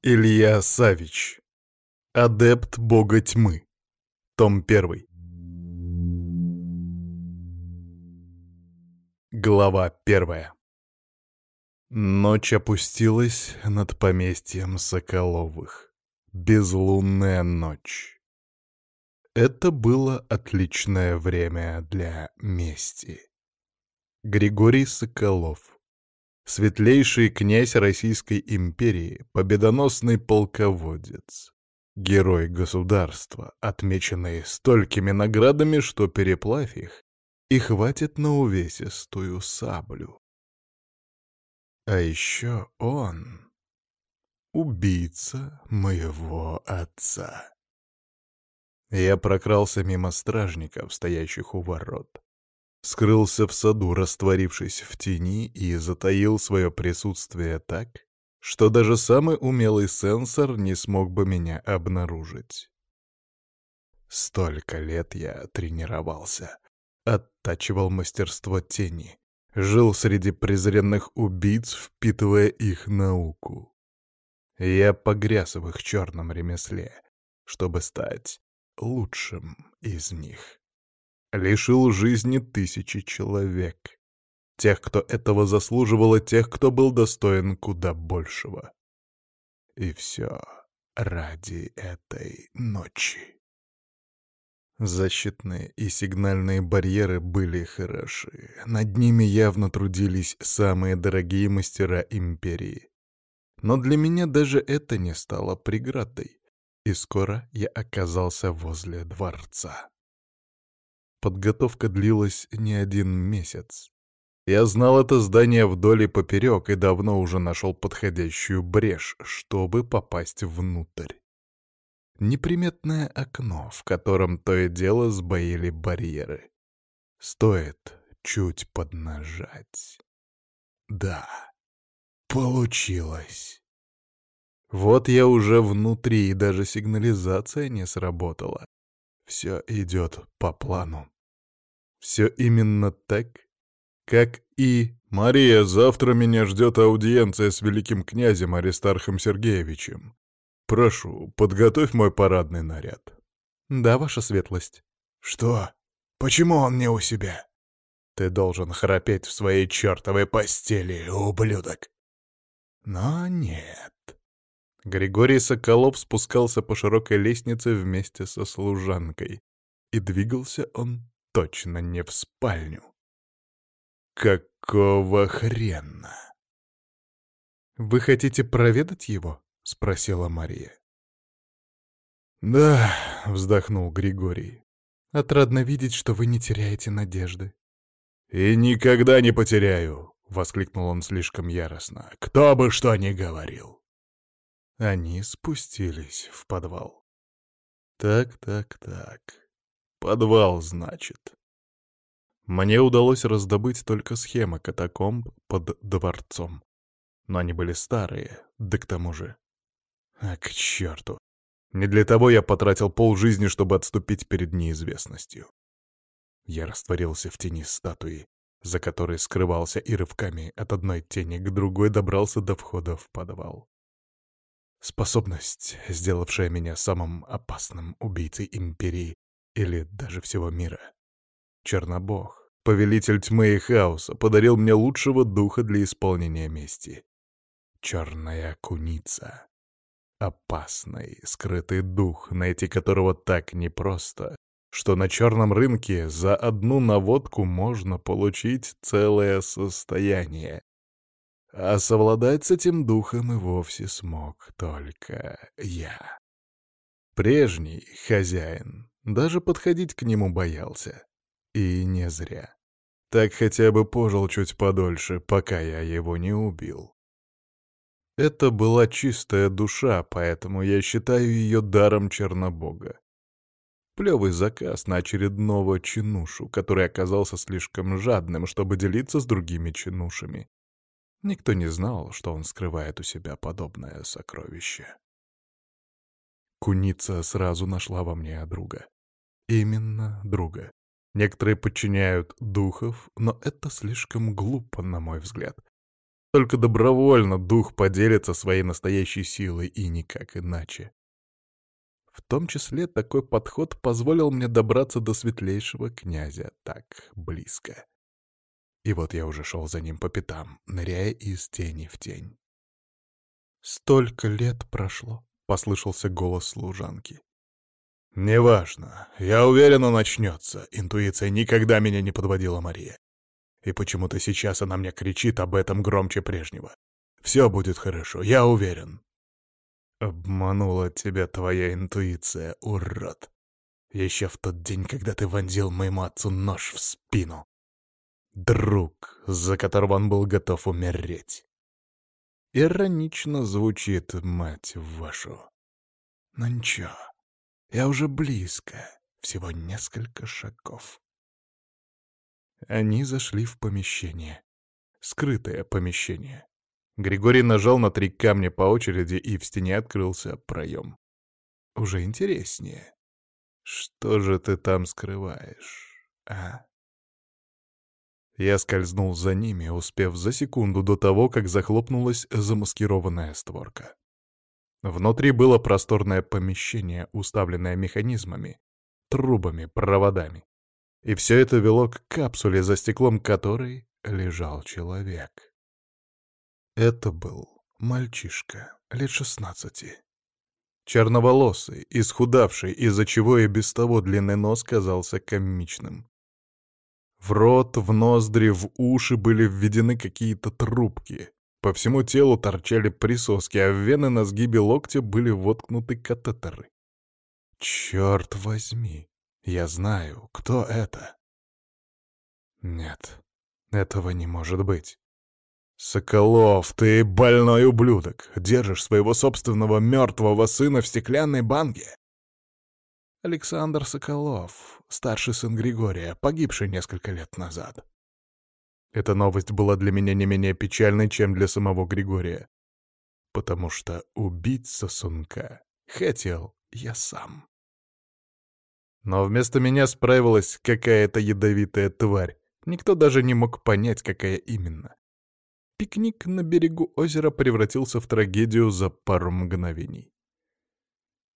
Илья Савич. Адепт бога тьмы. Том 1. Глава 1. Ночь опустилась над поместьем Соколовых. Безлунная ночь. Это было отличное время для мести. Григорий Соколов светлейший князь Российской империи, победоносный полководец, герой государства, отмеченный столькими наградами, что переплавь их, и хватит на увесистую саблю. А еще он — убийца моего отца. Я прокрался мимо стражников, стоящих у ворот скрылся в саду, растворившись в тени, и затаил свое присутствие так, что даже самый умелый сенсор не смог бы меня обнаружить. Столько лет я тренировался, оттачивал мастерство тени, жил среди презренных убийц, впитывая их науку. Я погряз в их черном ремесле, чтобы стать лучшим из них лишил жизни тысячи человек. Тех, кто этого заслуживал, и тех, кто был достоин куда большего. И все ради этой ночи. Защитные и сигнальные барьеры были хороши. Над ними явно трудились самые дорогие мастера Империи. Но для меня даже это не стало преградой, и скоро я оказался возле дворца. Подготовка длилась не один месяц. Я знал это здание вдоль и поперек и давно уже нашел подходящую брешь, чтобы попасть внутрь. Неприметное окно, в котором то и дело сбоили барьеры. Стоит чуть поднажать. Да, получилось. Вот я уже внутри, и даже сигнализация не сработала. Все идет по плану. Все именно так, как и... «Мария, завтра меня ждет аудиенция с великим князем Аристархом Сергеевичем. Прошу, подготовь мой парадный наряд». «Да, ваша светлость». «Что? Почему он не у себя?» «Ты должен храпеть в своей чертовой постели, ублюдок». Но нет. Григорий Соколов спускался по широкой лестнице вместе со служанкой. И двигался он точно не в спальню. «Какого хрена?» «Вы хотите проведать его?» — спросила Мария. «Да», — вздохнул Григорий. «Отрадно видеть, что вы не теряете надежды». «И никогда не потеряю!» — воскликнул он слишком яростно. «Кто бы что ни говорил!» Они спустились в подвал. Так, так, так. Подвал, значит. Мне удалось раздобыть только схемы катакомб под дворцом. Но они были старые, да к тому же... А к черту. Не для того я потратил полжизни, чтобы отступить перед неизвестностью. Я растворился в тени статуи, за которой скрывался и рывками от одной тени к другой добрался до входа в подвал. Способность, сделавшая меня самым опасным убийцей Империи или даже всего мира. Чернобог, повелитель тьмы и хаоса, подарил мне лучшего духа для исполнения мести. Черная куница. Опасный, скрытый дух, найти которого так непросто, что на черном рынке за одну наводку можно получить целое состояние, а совладать с этим духом и вовсе смог только я. Прежний хозяин даже подходить к нему боялся. И не зря. Так хотя бы пожил чуть подольше, пока я его не убил. Это была чистая душа, поэтому я считаю ее даром Чернобога. Плевый заказ на очередного чинушу, который оказался слишком жадным, чтобы делиться с другими чинушами. Никто не знал, что он скрывает у себя подобное сокровище. Куница сразу нашла во мне друга. Именно друга. Некоторые подчиняют духов, но это слишком глупо, на мой взгляд. Только добровольно дух поделится своей настоящей силой и никак иначе. В том числе такой подход позволил мне добраться до светлейшего князя так близко. И вот я уже шел за ним по пятам, ныряя из тени в тень. «Столько лет прошло», — послышался голос служанки. «Неважно. Я уверен, он начнется. Интуиция никогда меня не подводила, Мария. И почему-то сейчас она мне кричит об этом громче прежнего. Все будет хорошо, я уверен». Обманула тебя твоя интуиция, урод. Еще в тот день, когда ты вонзил моему отцу нож в спину. Друг, за которого он был готов умереть. Иронично звучит, мать вашу. Но ничего, я уже близко, всего несколько шагов. Они зашли в помещение. Скрытое помещение. Григорий нажал на три камня по очереди, и в стене открылся проем. Уже интереснее. Что же ты там скрываешь, а? Я скользнул за ними, успев за секунду до того, как захлопнулась замаскированная створка. Внутри было просторное помещение, уставленное механизмами, трубами, проводами. И все это вело к капсуле, за стеклом которой лежал человек. Это был мальчишка, лет шестнадцати. Черноволосый, исхудавший, из-за чего и без того длинный нос казался комичным. В рот, в ноздри, в уши были введены какие-то трубки. По всему телу торчали присоски, а в вены на сгибе локтя были воткнуты катетеры. Черт возьми, я знаю, кто это. Нет, этого не может быть. «Соколов, ты больной ублюдок! Держишь своего собственного мертвого сына в стеклянной банке!» Александр Соколов, старший сын Григория, погибший несколько лет назад. Эта новость была для меня не менее печальной, чем для самого Григория, потому что убить сосунка хотел я сам. Но вместо меня справилась какая-то ядовитая тварь. Никто даже не мог понять, какая именно. Пикник на берегу озера превратился в трагедию за пару мгновений.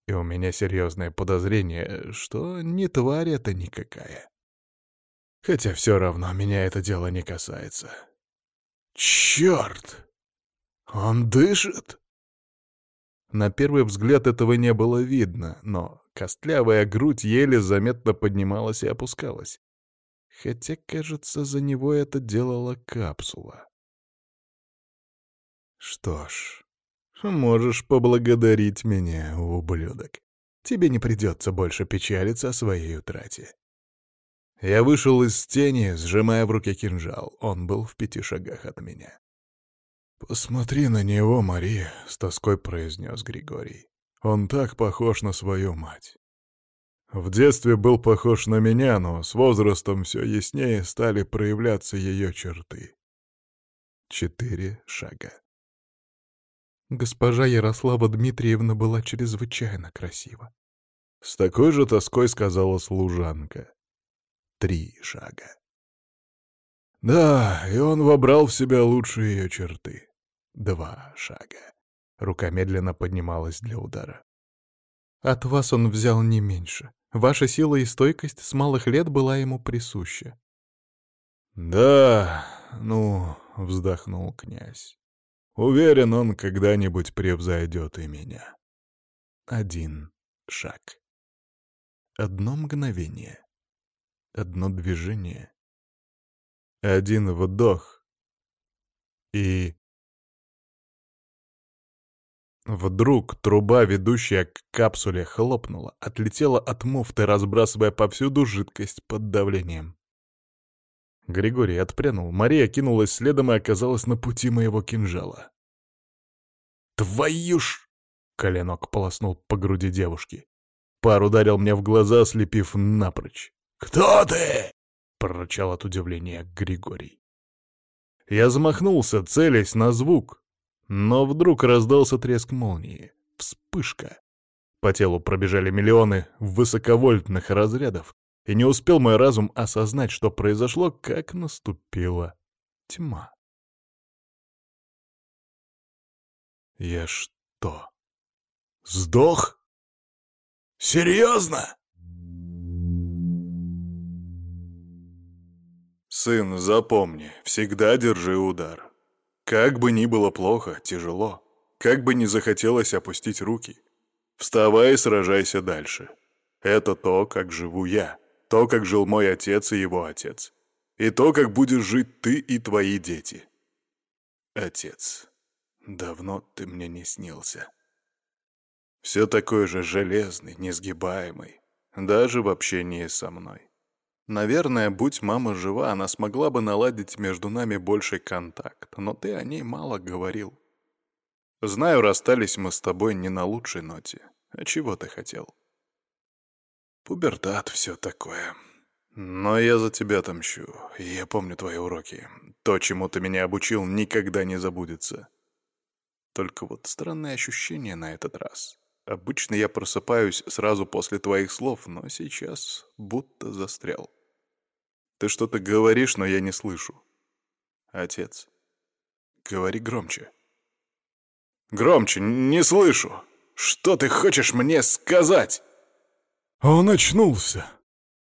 И у меня серьезное подозрение, что не тварь это никакая. Хотя все равно меня это дело не касается. Черт! Он дышит? На первый взгляд этого не было видно, но костлявая грудь еле заметно поднималась и опускалась. Хотя, кажется, за него это делала капсула. Что ж, можешь поблагодарить меня, ублюдок. Тебе не придется больше печалиться о своей утрате. Я вышел из тени, сжимая в руке кинжал. Он был в пяти шагах от меня. «Посмотри на него, Мария», — с тоской произнес Григорий. «Он так похож на свою мать. В детстве был похож на меня, но с возрастом все яснее стали проявляться ее черты. Четыре шага. Госпожа Ярослава Дмитриевна была чрезвычайно красива. С такой же тоской сказала служанка. Три шага. Да, и он вобрал в себя лучшие ее черты. Два шага. Рука медленно поднималась для удара. От вас он взял не меньше. Ваша сила и стойкость с малых лет была ему присуща. Да, ну, вздохнул князь. Уверен, он когда-нибудь превзойдет и меня. Один шаг. Одно мгновение. Одно движение. Один вдох. И... Вдруг труба, ведущая к капсуле, хлопнула, отлетела от муфты, разбрасывая повсюду жидкость под давлением. Григорий отпрянул, Мария кинулась следом и оказалась на пути моего кинжала. «Твою ж!» — коленок полоснул по груди девушки. Пар ударил мне в глаза, слепив напрочь. «Кто ты?» — прорычал от удивления Григорий. Я замахнулся, целясь на звук, но вдруг раздался треск молнии. Вспышка. По телу пробежали миллионы высоковольтных разрядов, и не успел мой разум осознать, что произошло, как наступила тьма. Я что, сдох? Серьезно? Сын, запомни, всегда держи удар. Как бы ни было плохо, тяжело, как бы ни захотелось опустить руки, вставай и сражайся дальше. Это то, как живу я, то, как жил мой отец и его отец, и то, как будешь жить ты и твои дети. Отец, давно ты мне не снился. Все такой же железный, несгибаемый, даже в общении со мной. Наверное, будь мама жива, она смогла бы наладить между нами больший контакт, но ты о ней мало говорил. Знаю, расстались мы с тобой не на лучшей ноте. А чего ты хотел? Пубертат, все такое. Но я за тебя отомщу. Я помню твои уроки. То, чему ты меня обучил, никогда не забудется. Только вот странное ощущение на этот раз. Обычно я просыпаюсь сразу после твоих слов, но сейчас будто застрял. Ты что-то говоришь, но я не слышу. Отец, говори громче. Громче, не слышу. Что ты хочешь мне сказать? Он очнулся.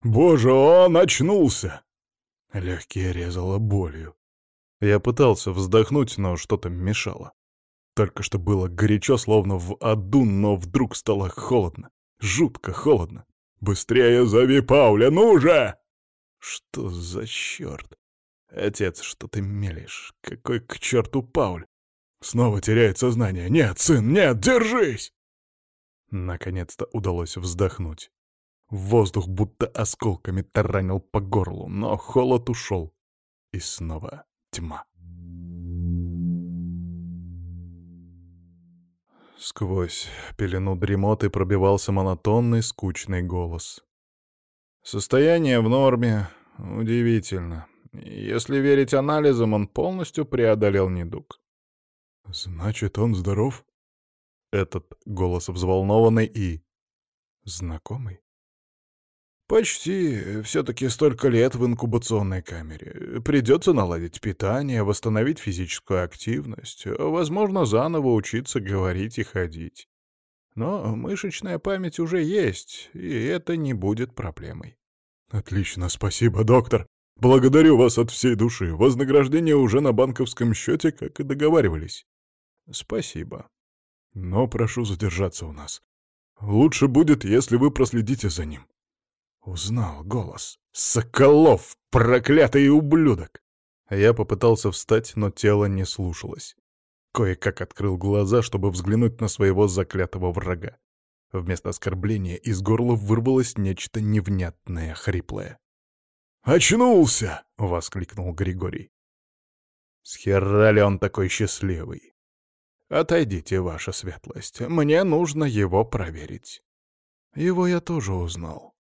Боже, он очнулся. Легкие резало болью. Я пытался вздохнуть, но что-то мешало. Только что было горячо, словно в аду, но вдруг стало холодно. Жутко холодно. «Быстрее зови Пауля, ну же!» «Что за черт? Отец, что ты мелешь? Какой к черту Пауль? Снова теряет сознание. Нет, сын, нет, держись!» Наконец-то удалось вздохнуть. Воздух будто осколками таранил по горлу, но холод ушел. И снова тьма. Сквозь пелену дремоты пробивался монотонный, скучный голос. Состояние в норме. Удивительно. Если верить анализам, он полностью преодолел недуг. «Значит, он здоров?» Этот голос взволнованный и... знакомый. Почти. Все-таки столько лет в инкубационной камере. Придется наладить питание, восстановить физическую активность, возможно, заново учиться говорить и ходить. Но мышечная память уже есть, и это не будет проблемой. Отлично, спасибо, доктор. Благодарю вас от всей души. Вознаграждение уже на банковском счете, как и договаривались. Спасибо. Но прошу задержаться у нас. Лучше будет, если вы проследите за ним. Узнал голос. «Соколов! Проклятый ублюдок!» Я попытался встать, но тело не слушалось. Кое-как открыл глаза, чтобы взглянуть на своего заклятого врага. Вместо оскорбления из горла вырвалось нечто невнятное, хриплое. «Очнулся!» — воскликнул Григорий. «С ли он такой счастливый?» «Отойдите, ваша светлость, мне нужно его проверить». Его я тоже узнал.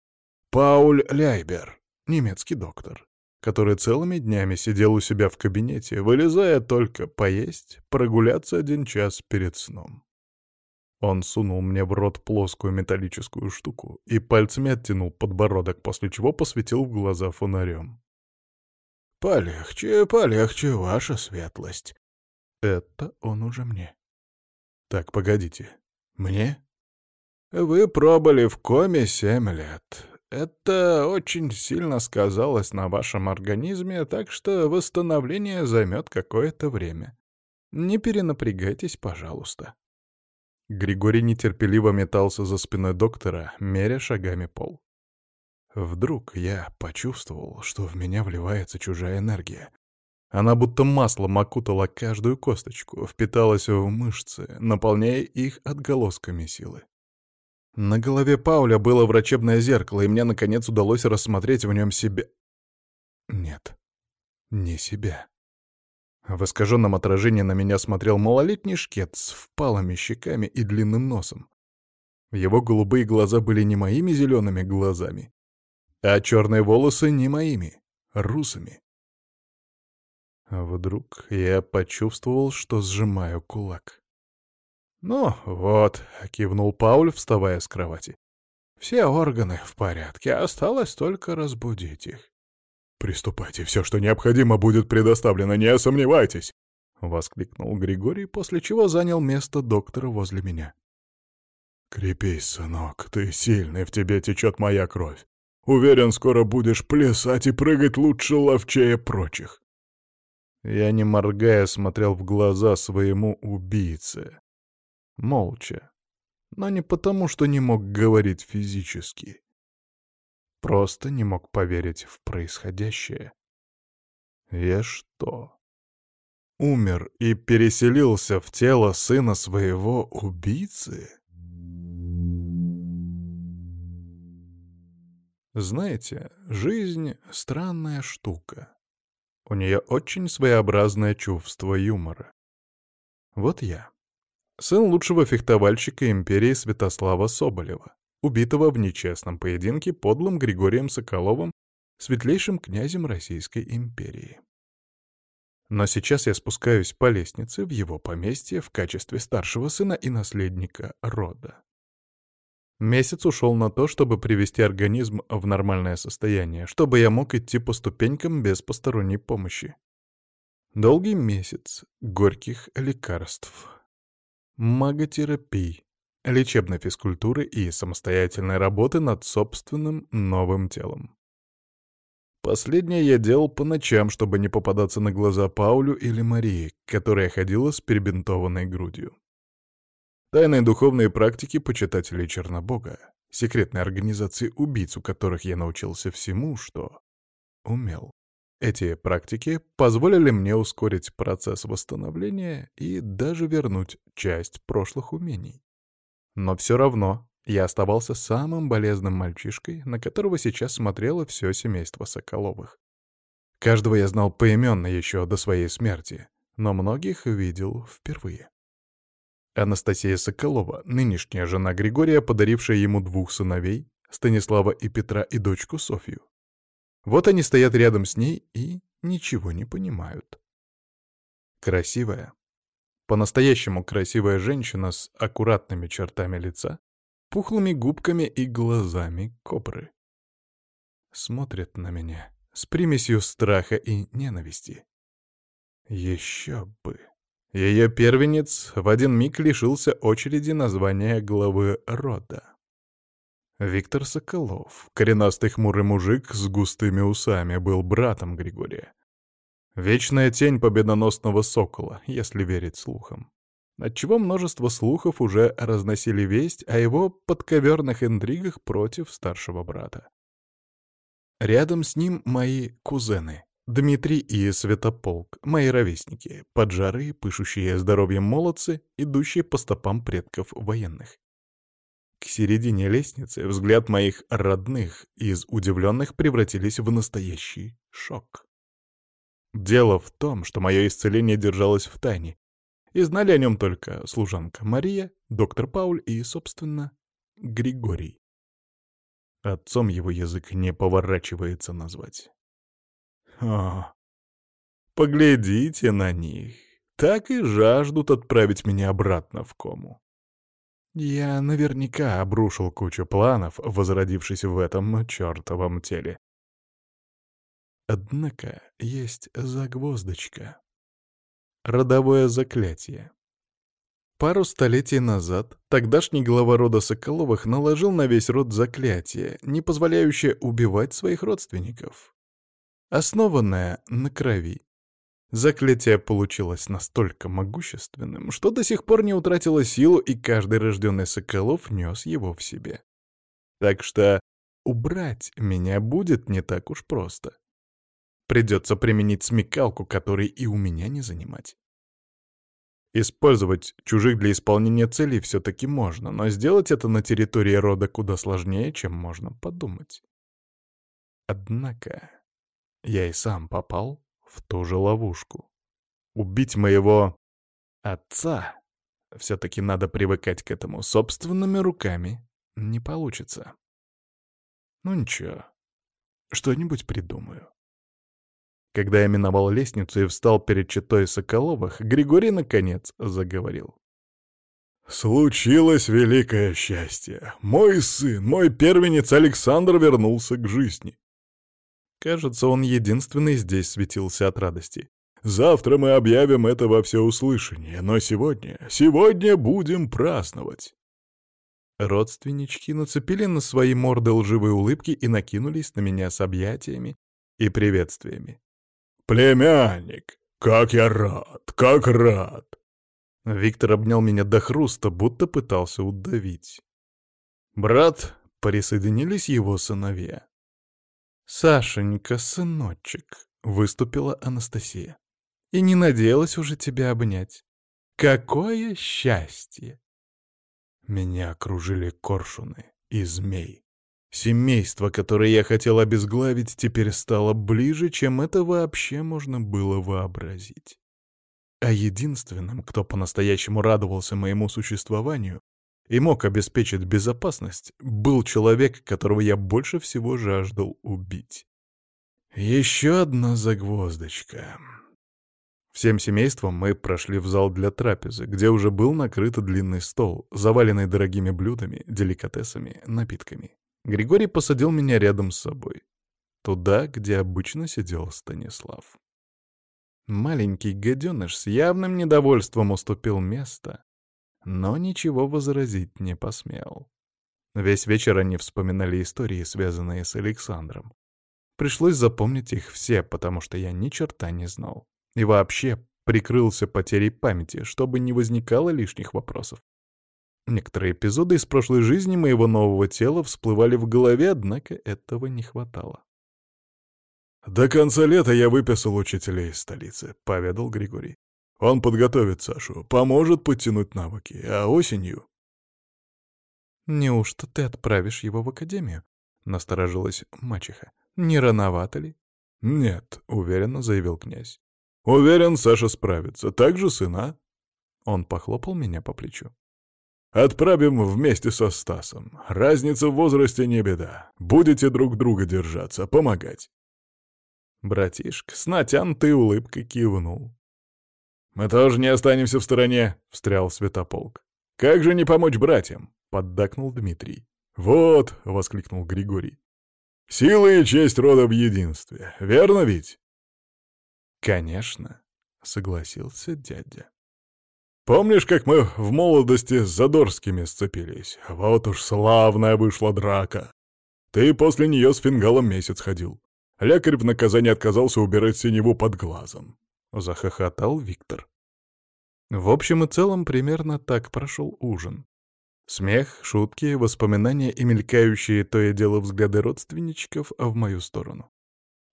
Пауль Ляйбер, немецкий доктор, который целыми днями сидел у себя в кабинете, вылезая только поесть, прогуляться один час перед сном. Он сунул мне в рот плоскую металлическую штуку и пальцами оттянул подбородок, после чего посветил в глаза фонарем. «Полегче, полегче, ваша светлость». Это он уже мне. Так, погодите. Мне? Вы пробыли в коме семь лет. Это очень сильно сказалось на вашем организме, так что восстановление займет какое-то время. Не перенапрягайтесь, пожалуйста. Григорий нетерпеливо метался за спиной доктора, меря шагами пол. Вдруг я почувствовал, что в меня вливается чужая энергия. Она будто маслом окутала каждую косточку, впиталась в мышцы, наполняя их отголосками силы. На голове Пауля было врачебное зеркало, и мне, наконец, удалось рассмотреть в нем себя. Нет, не себя. В искаженном отражении на меня смотрел малолетний шкет с впалыми щеками и длинным носом. Его голубые глаза были не моими зелеными глазами, а черные волосы не моими, русыми. Вдруг я почувствовал, что сжимаю кулак. «Ну вот», — кивнул Пауль, вставая с кровати. «Все органы в порядке, осталось только разбудить их». «Приступайте, все, что необходимо, будет предоставлено, не сомневайтесь!» — воскликнул Григорий, после чего занял место доктора возле меня. «Крепись, сынок, ты сильный, в тебе течет моя кровь. Уверен, скоро будешь плясать и прыгать лучше ловчее прочих». Я, не моргая, смотрел в глаза своему убийце. Молча. Но не потому, что не мог говорить физически. Просто не мог поверить в происходящее. Я что, умер и переселился в тело сына своего убийцы? Знаете, жизнь — странная штука. У нее очень своеобразное чувство юмора. Вот я. Сын лучшего фехтовальщика империи Святослава Соболева, убитого в нечестном поединке подлым Григорием Соколовым, светлейшим князем Российской империи. Но сейчас я спускаюсь по лестнице в его поместье в качестве старшего сына и наследника рода. Месяц ушел на то, чтобы привести организм в нормальное состояние, чтобы я мог идти по ступенькам без посторонней помощи. Долгий месяц горьких лекарств, маготерапий, лечебной физкультуры и самостоятельной работы над собственным новым телом. Последнее я делал по ночам, чтобы не попадаться на глаза Паулю или Марии, которая ходила с перебинтованной грудью. Тайные духовные практики почитателей Чернобога, секретной организации убийц, у которых я научился всему, что умел. Эти практики позволили мне ускорить процесс восстановления и даже вернуть часть прошлых умений. Но все равно я оставался самым болезным мальчишкой, на которого сейчас смотрело все семейство Соколовых. Каждого я знал поименно еще до своей смерти, но многих видел впервые. Анастасия Соколова, нынешняя жена Григория, подарившая ему двух сыновей, Станислава и Петра, и дочку Софью. Вот они стоят рядом с ней и ничего не понимают. Красивая, по-настоящему красивая женщина с аккуратными чертами лица, пухлыми губками и глазами кобры. Смотрит на меня с примесью страха и ненависти. Еще бы. Ее первенец в один миг лишился очереди названия главы рода. Виктор Соколов, коренастый хмурый мужик с густыми усами, был братом Григория. Вечная тень победоносного сокола, если верить слухам. Отчего множество слухов уже разносили весть о его подковерных интригах против старшего брата. Рядом с ним мои кузены, Дмитрий и Святополк, мои ровесники, поджарые, пышущие здоровьем молодцы, идущие по стопам предков военных. К середине лестницы взгляд моих родных из удивленных превратились в настоящий шок. Дело в том, что мое исцеление держалось в тайне, и знали о нем только служанка Мария, доктор Пауль и, собственно, Григорий. Отцом его язык не поворачивается назвать. О, поглядите на них. Так и жаждут отправить меня обратно в кому. Я наверняка обрушил кучу планов, возродившись в этом чертовом теле. Однако есть загвоздочка. Родовое заклятие. Пару столетий назад тогдашний глава рода Соколовых наложил на весь род заклятие, не позволяющее убивать своих родственников основанная на крови. Заклятие получилось настолько могущественным, что до сих пор не утратило силу, и каждый рожденный Соколов нес его в себе. Так что убрать меня будет не так уж просто. Придется применить смекалку, которой и у меня не занимать. Использовать чужих для исполнения целей все-таки можно, но сделать это на территории рода куда сложнее, чем можно подумать. Однако... Я и сам попал в ту же ловушку. Убить моего отца, все-таки надо привыкать к этому, собственными руками не получится. Ну ничего, что-нибудь придумаю. Когда я миновал лестницу и встал перед читой Соколовых, Григорий наконец заговорил. «Случилось великое счастье. Мой сын, мой первенец Александр вернулся к жизни. Кажется, он единственный здесь светился от радости. Завтра мы объявим это во всеуслышание, но сегодня, сегодня будем праздновать. Родственнички нацепили на свои морды лживые улыбки и накинулись на меня с объятиями и приветствиями. «Племянник, как я рад, как рад!» Виктор обнял меня до хруста, будто пытался удавить. Брат, присоединились его сыновья. «Сашенька, сыночек», — выступила Анастасия. «И не надеялась уже тебя обнять. Какое счастье!» Меня окружили коршуны и змей. Семейство, которое я хотел обезглавить, теперь стало ближе, чем это вообще можно было вообразить. А единственным, кто по-настоящему радовался моему существованию и мог обеспечить безопасность, был человек, которого я больше всего жаждал убить. Еще одна загвоздочка. Всем семейством мы прошли в зал для трапезы, где уже был накрыт длинный стол, заваленный дорогими блюдами, деликатесами, напитками. Григорий посадил меня рядом с собой. Туда, где обычно сидел Станислав. Маленький гаденыш с явным недовольством уступил место, но ничего возразить не посмел. Весь вечер они вспоминали истории, связанные с Александром. Пришлось запомнить их все, потому что я ни черта не знал. И вообще прикрылся потерей памяти, чтобы не возникало лишних вопросов. Некоторые эпизоды из прошлой жизни моего нового тела всплывали в голове, однако этого не хватало. «До конца лета я выписал учителей из столицы», — поведал Григорий. «Он подготовит Сашу, поможет подтянуть навыки, а осенью...» «Неужто ты отправишь его в академию?» — насторожилась мачеха. «Не рановато ли?» «Нет», — уверенно заявил князь. Уверен, Саша справится. Так же сына. Он похлопал меня по плечу. Отправим вместе со Стасом. Разница в возрасте не беда. Будете друг друга держаться, помогать. Братишка с натянутой улыбкой кивнул. «Мы тоже не останемся в стороне», — встрял Святополк. «Как же не помочь братьям?» — поддакнул Дмитрий. «Вот», — воскликнул Григорий. «Сила и честь рода в единстве. Верно ведь?» «Конечно», — согласился дядя. «Помнишь, как мы в молодости с Задорскими сцепились? Вот уж славная вышла драка. Ты после нее с фингалом месяц ходил. Лекарь в наказание отказался убирать синеву под глазом», — захохотал Виктор. В общем и целом, примерно так прошел ужин. Смех, шутки, воспоминания и мелькающие то и дело взгляды родственничков в мою сторону.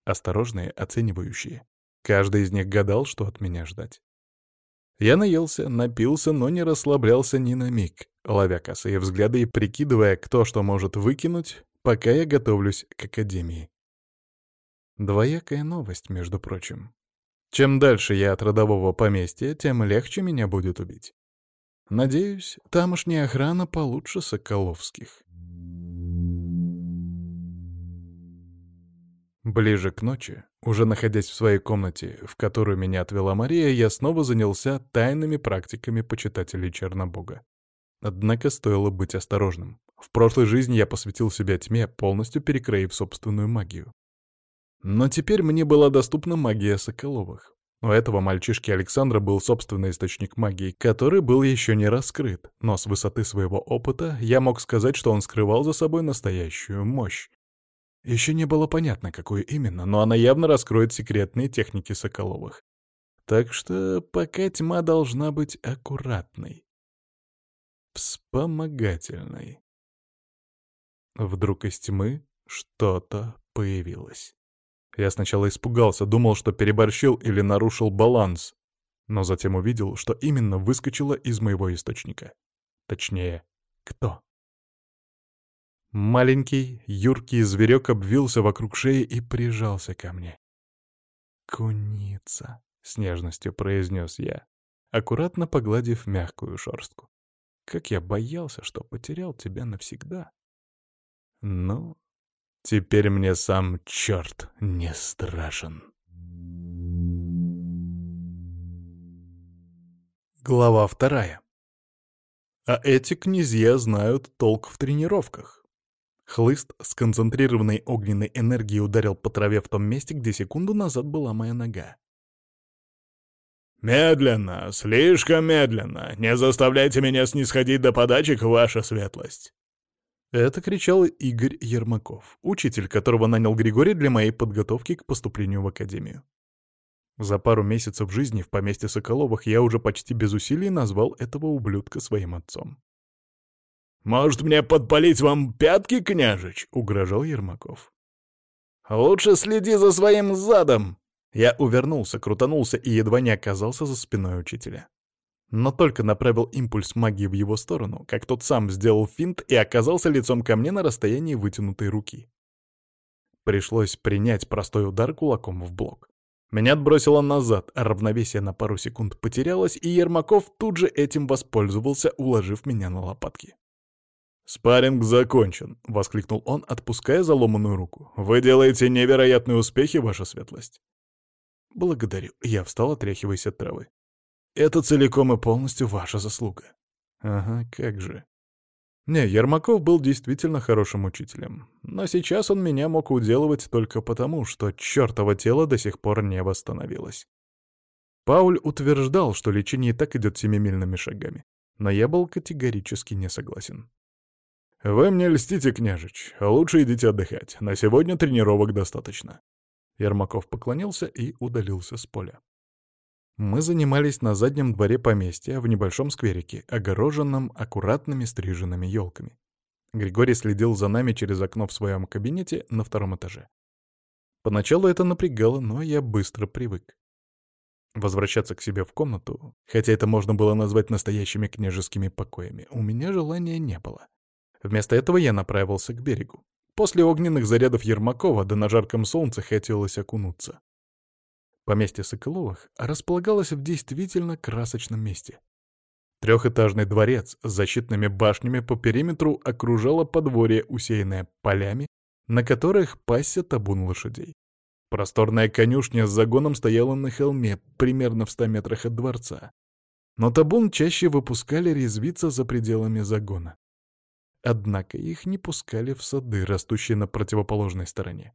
Осторожные, оценивающие. Каждый из них гадал, что от меня ждать. Я наелся, напился, но не расслаблялся ни на миг, ловя косые взгляды и прикидывая, кто что может выкинуть, пока я готовлюсь к академии. Двоякая новость, между прочим. Чем дальше я от родового поместья, тем легче меня будет убить. Надеюсь, тамошняя охрана получше Соколовских. Ближе к ночи, уже находясь в своей комнате, в которую меня отвела Мария, я снова занялся тайными практиками почитателей Чернобога. Однако стоило быть осторожным. В прошлой жизни я посвятил себя тьме, полностью перекроив собственную магию. Но теперь мне была доступна магия Соколовых. У этого мальчишки Александра был собственный источник магии, который был еще не раскрыт, но с высоты своего опыта я мог сказать, что он скрывал за собой настоящую мощь. Еще не было понятно, какую именно, но она явно раскроет секретные техники Соколовых. Так что пока тьма должна быть аккуратной. Вспомогательной. Вдруг из тьмы что-то появилось. Я сначала испугался, думал, что переборщил или нарушил баланс, но затем увидел, что именно выскочило из моего источника. Точнее, кто? Маленький, юркий зверек обвился вокруг шеи и прижался ко мне. «Куница», — с нежностью произнес я, аккуратно погладив мягкую шерстку. «Как я боялся, что потерял тебя навсегда». «Ну, теперь мне сам черт не страшен». Глава вторая. А эти князья знают толк в тренировках. Хлыст с концентрированной огненной энергией ударил по траве в том месте, где секунду назад была моя нога. «Медленно, слишком медленно. Не заставляйте меня снисходить до подачек, ваша светлость!» Это кричал Игорь Ермаков, учитель, которого нанял Григорий для моей подготовки к поступлению в академию. За пару месяцев жизни в поместье Соколовых я уже почти без усилий назвал этого ублюдка своим отцом. «Может, мне подпалить вам пятки, княжич?» — угрожал Ермаков. «Лучше следи за своим задом!» Я увернулся, крутанулся и едва не оказался за спиной учителя. Но только направил импульс магии в его сторону, как тот сам сделал финт и оказался лицом ко мне на расстоянии вытянутой руки. Пришлось принять простой удар кулаком в блок. Меня отбросило назад, а равновесие на пару секунд потерялось, и Ермаков тут же этим воспользовался, уложив меня на лопатки. «Спарринг закончен», — воскликнул он, отпуская заломанную руку. «Вы делаете невероятные успехи, ваша светлость». «Благодарю». Я встал, отряхиваясь от травы. «Это целиком и полностью ваша заслуга». «Ага, как же». Не, Ермаков был действительно хорошим учителем. Но сейчас он меня мог уделывать только потому, что чертово тело до сих пор не восстановилось. Пауль утверждал, что лечение и так идет семимильными шагами. Но я был категорически не согласен. «Вы мне льстите, княжич. Лучше идите отдыхать. На сегодня тренировок достаточно». Ермаков поклонился и удалился с поля. Мы занимались на заднем дворе поместья в небольшом скверике, огороженном аккуратными стриженными елками. Григорий следил за нами через окно в своем кабинете на втором этаже. Поначалу это напрягало, но я быстро привык. Возвращаться к себе в комнату, хотя это можно было назвать настоящими княжескими покоями, у меня желания не было. Вместо этого я направился к берегу. После огненных зарядов Ермакова да на жарком солнце хотелось окунуться. Поместье Соколовых располагалось в действительно красочном месте. Трехэтажный дворец с защитными башнями по периметру окружало подворье, усеянное полями, на которых пасся табун лошадей. Просторная конюшня с загоном стояла на холме, примерно в ста метрах от дворца. Но табун чаще выпускали резвиться за пределами загона. Однако их не пускали в сады, растущие на противоположной стороне.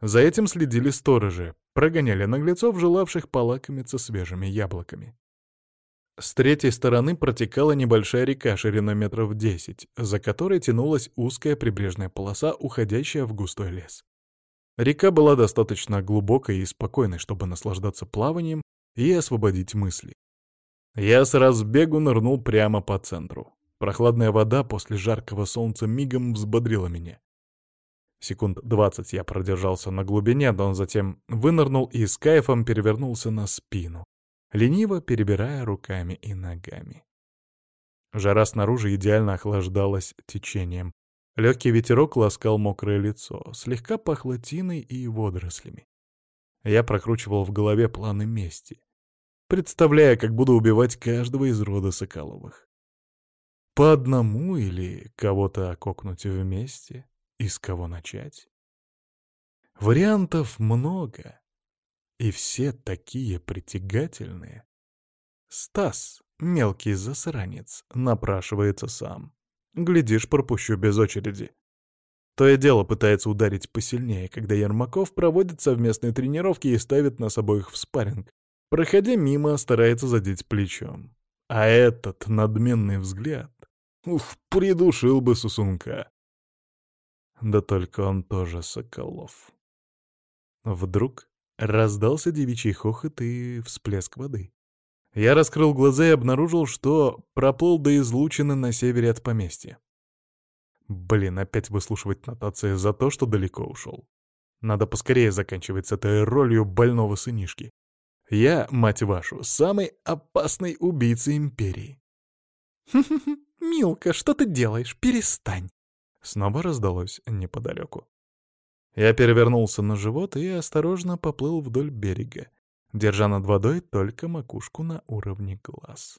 За этим следили сторожи, прогоняли наглецов, желавших полакомиться свежими яблоками. С третьей стороны протекала небольшая река шириной метров десять, за которой тянулась узкая прибрежная полоса, уходящая в густой лес. Река была достаточно глубокой и спокойной, чтобы наслаждаться плаванием и освободить мысли. Я с разбегу нырнул прямо по центру. Прохладная вода после жаркого солнца мигом взбодрила меня. Секунд двадцать я продержался на глубине, но затем вынырнул и с кайфом перевернулся на спину, лениво перебирая руками и ногами. Жара снаружи идеально охлаждалась течением. Легкий ветерок ласкал мокрое лицо, слегка пахло тиной и водорослями. Я прокручивал в голове планы мести, представляя, как буду убивать каждого из рода Соколовых. По одному или кого-то ококнуть вместе? И с кого начать? Вариантов много. И все такие притягательные. Стас, мелкий засранец, напрашивается сам. Глядишь, пропущу без очереди. То и дело пытается ударить посильнее, когда Ермаков проводит совместные тренировки и ставит нас обоих в спарринг. Проходя мимо, старается задеть плечом. А этот надменный взгляд Ух, придушил бы сусунка. Да только он тоже Соколов. Вдруг раздался девичий хохот и всплеск воды. Я раскрыл глаза и обнаружил, что проплыл до излучины на севере от поместья. Блин, опять выслушивать нотации за то, что далеко ушел. Надо поскорее заканчивать с этой ролью больного сынишки. Я, мать вашу, самый опасный убийца Империи. «Милка, что ты делаешь? Перестань!» Снова раздалось неподалеку. Я перевернулся на живот и осторожно поплыл вдоль берега, держа над водой только макушку на уровне глаз.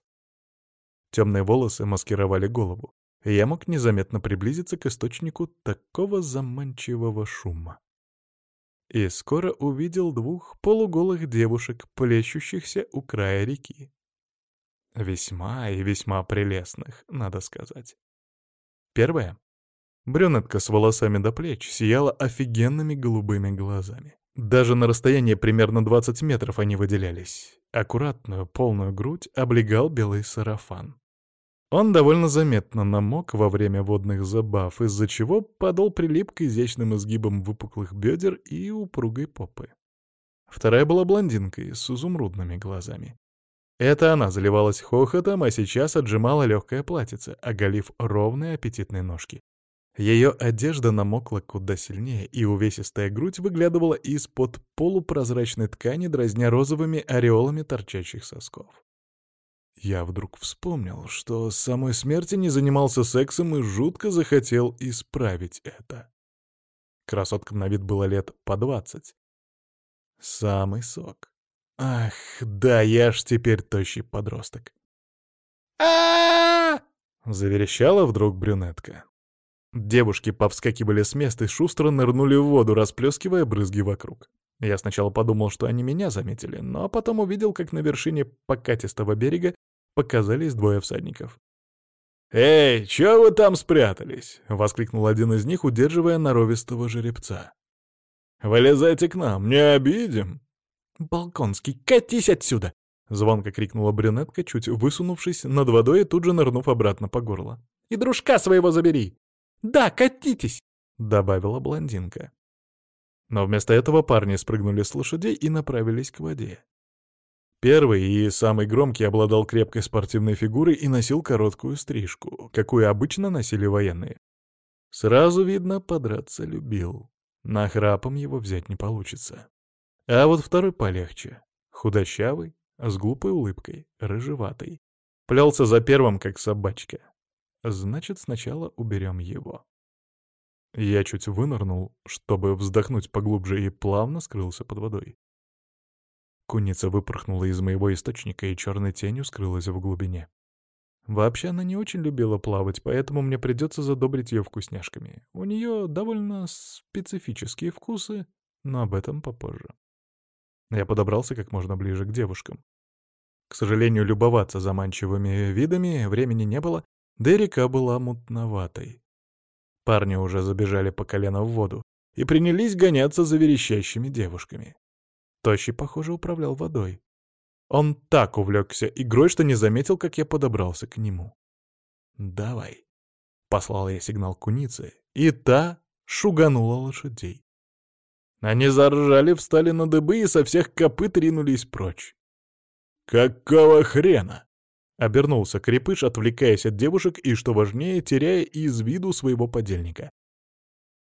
Темные волосы маскировали голову, и я мог незаметно приблизиться к источнику такого заманчивого шума. И скоро увидел двух полуголых девушек, плещущихся у края реки. Весьма и весьма прелестных, надо сказать. Первая. Брюнетка с волосами до плеч сияла офигенными голубыми глазами. Даже на расстоянии примерно 20 метров они выделялись. Аккуратную, полную грудь облегал белый сарафан. Он довольно заметно намок во время водных забав, из-за чего подол прилип к изящным изгибам выпуклых бедер и упругой попы. Вторая была блондинкой с изумрудными глазами. Это она заливалась хохотом, а сейчас отжимала легкое платьице, оголив ровные аппетитные ножки. Ее одежда намокла куда сильнее, и увесистая грудь выглядывала из-под полупрозрачной ткани, дразня розовыми ореолами торчащих сосков. Я вдруг вспомнил, что с самой смерти не занимался сексом и жутко захотел исправить это. Красоткам на вид было лет по двадцать. Самый сок. Ах, да, я ж теперь тощий подросток. а заверещала вдруг брюнетка. Девушки повскакивали с места и шустро нырнули в воду, расплескивая брызги вокруг. Я сначала подумал, что они меня заметили, но потом увидел, как на вершине покатистого берега показались двое всадников. «Эй, чё вы там спрятались?» — воскликнул один из них, удерживая норовистого жеребца. «Вылезайте к нам, не обидим!» «Балконский, катись отсюда!» — звонко крикнула брюнетка, чуть высунувшись над водой и тут же нырнув обратно по горло. «И дружка своего забери!» «Да, катитесь!» — добавила блондинка. Но вместо этого парни спрыгнули с лошадей и направились к воде. Первый и самый громкий обладал крепкой спортивной фигурой и носил короткую стрижку, какую обычно носили военные. Сразу видно, подраться любил. Нахрапом его взять не получится. А вот второй полегче. Худощавый, с глупой улыбкой, рыжеватый. Плелся за первым, как собачка. Значит, сначала уберем его. Я чуть вынырнул, чтобы вздохнуть поглубже, и плавно скрылся под водой. Куница выпорхнула из моего источника и черной тенью скрылась в глубине. Вообще она не очень любила плавать, поэтому мне придется задобрить ее вкусняшками. У нее довольно специфические вкусы, но об этом попозже. Я подобрался как можно ближе к девушкам. К сожалению, любоваться заманчивыми видами времени не было, да и река была мутноватой. Парни уже забежали по колено в воду и принялись гоняться за верещащими девушками. Тощий, похоже, управлял водой. Он так увлекся игрой, что не заметил, как я подобрался к нему. «Давай», — послал я сигнал кунице, и та шуганула лошадей. Они заржали, встали на дыбы и со всех копыт ринулись прочь. «Какого хрена?» Обернулся крепыш, отвлекаясь от девушек и, что важнее, теряя из виду своего подельника,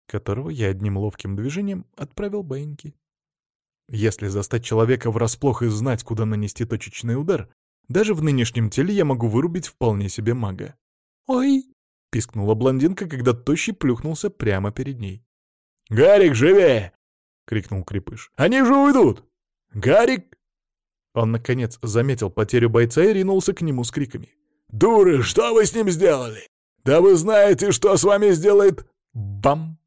которого я одним ловким движением отправил баиньки. Если застать человека врасплох и знать, куда нанести точечный удар, даже в нынешнем теле я могу вырубить вполне себе мага. «Ой!» — пискнула блондинка, когда тощий плюхнулся прямо перед ней. «Гарик, живее!» — крикнул крепыш. «Они же уйдут! Гарик, он, наконец, заметил потерю бойца и ринулся к нему с криками. «Дуры, что вы с ним сделали? Да вы знаете, что с вами сделает...» Бам!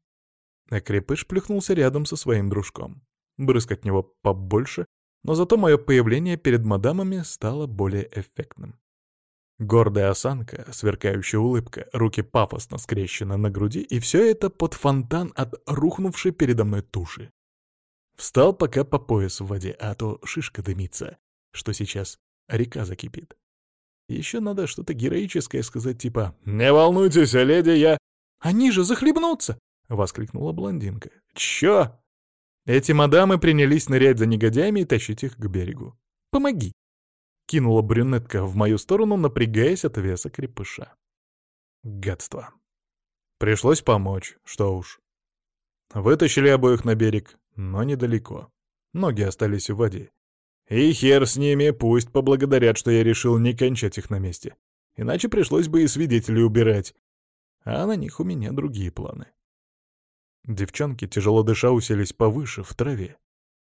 А крепыш плюхнулся рядом со своим дружком. Брызг от него побольше, но зато мое появление перед мадамами стало более эффектным. Гордая осанка, сверкающая улыбка, руки пафосно скрещены на груди, и все это под фонтан от рухнувшей передо мной туши. Встал пока по пояс в воде, а то шишка дымится, что сейчас река закипит. Еще надо что-то героическое сказать, типа «Не волнуйтесь, леди, я...» «Они же захлебнутся!» — воскликнула блондинка. «Чё?» Эти мадамы принялись нырять за негодяями и тащить их к берегу. «Помоги!» — кинула брюнетка в мою сторону, напрягаясь от веса крепыша. Гадство. Пришлось помочь, что уж. Вытащили обоих на берег, но недалеко. Ноги остались в воде. И хер с ними, пусть поблагодарят, что я решил не кончать их на месте. Иначе пришлось бы и свидетелей убирать. А на них у меня другие планы. Девчонки, тяжело дыша, уселись повыше, в траве.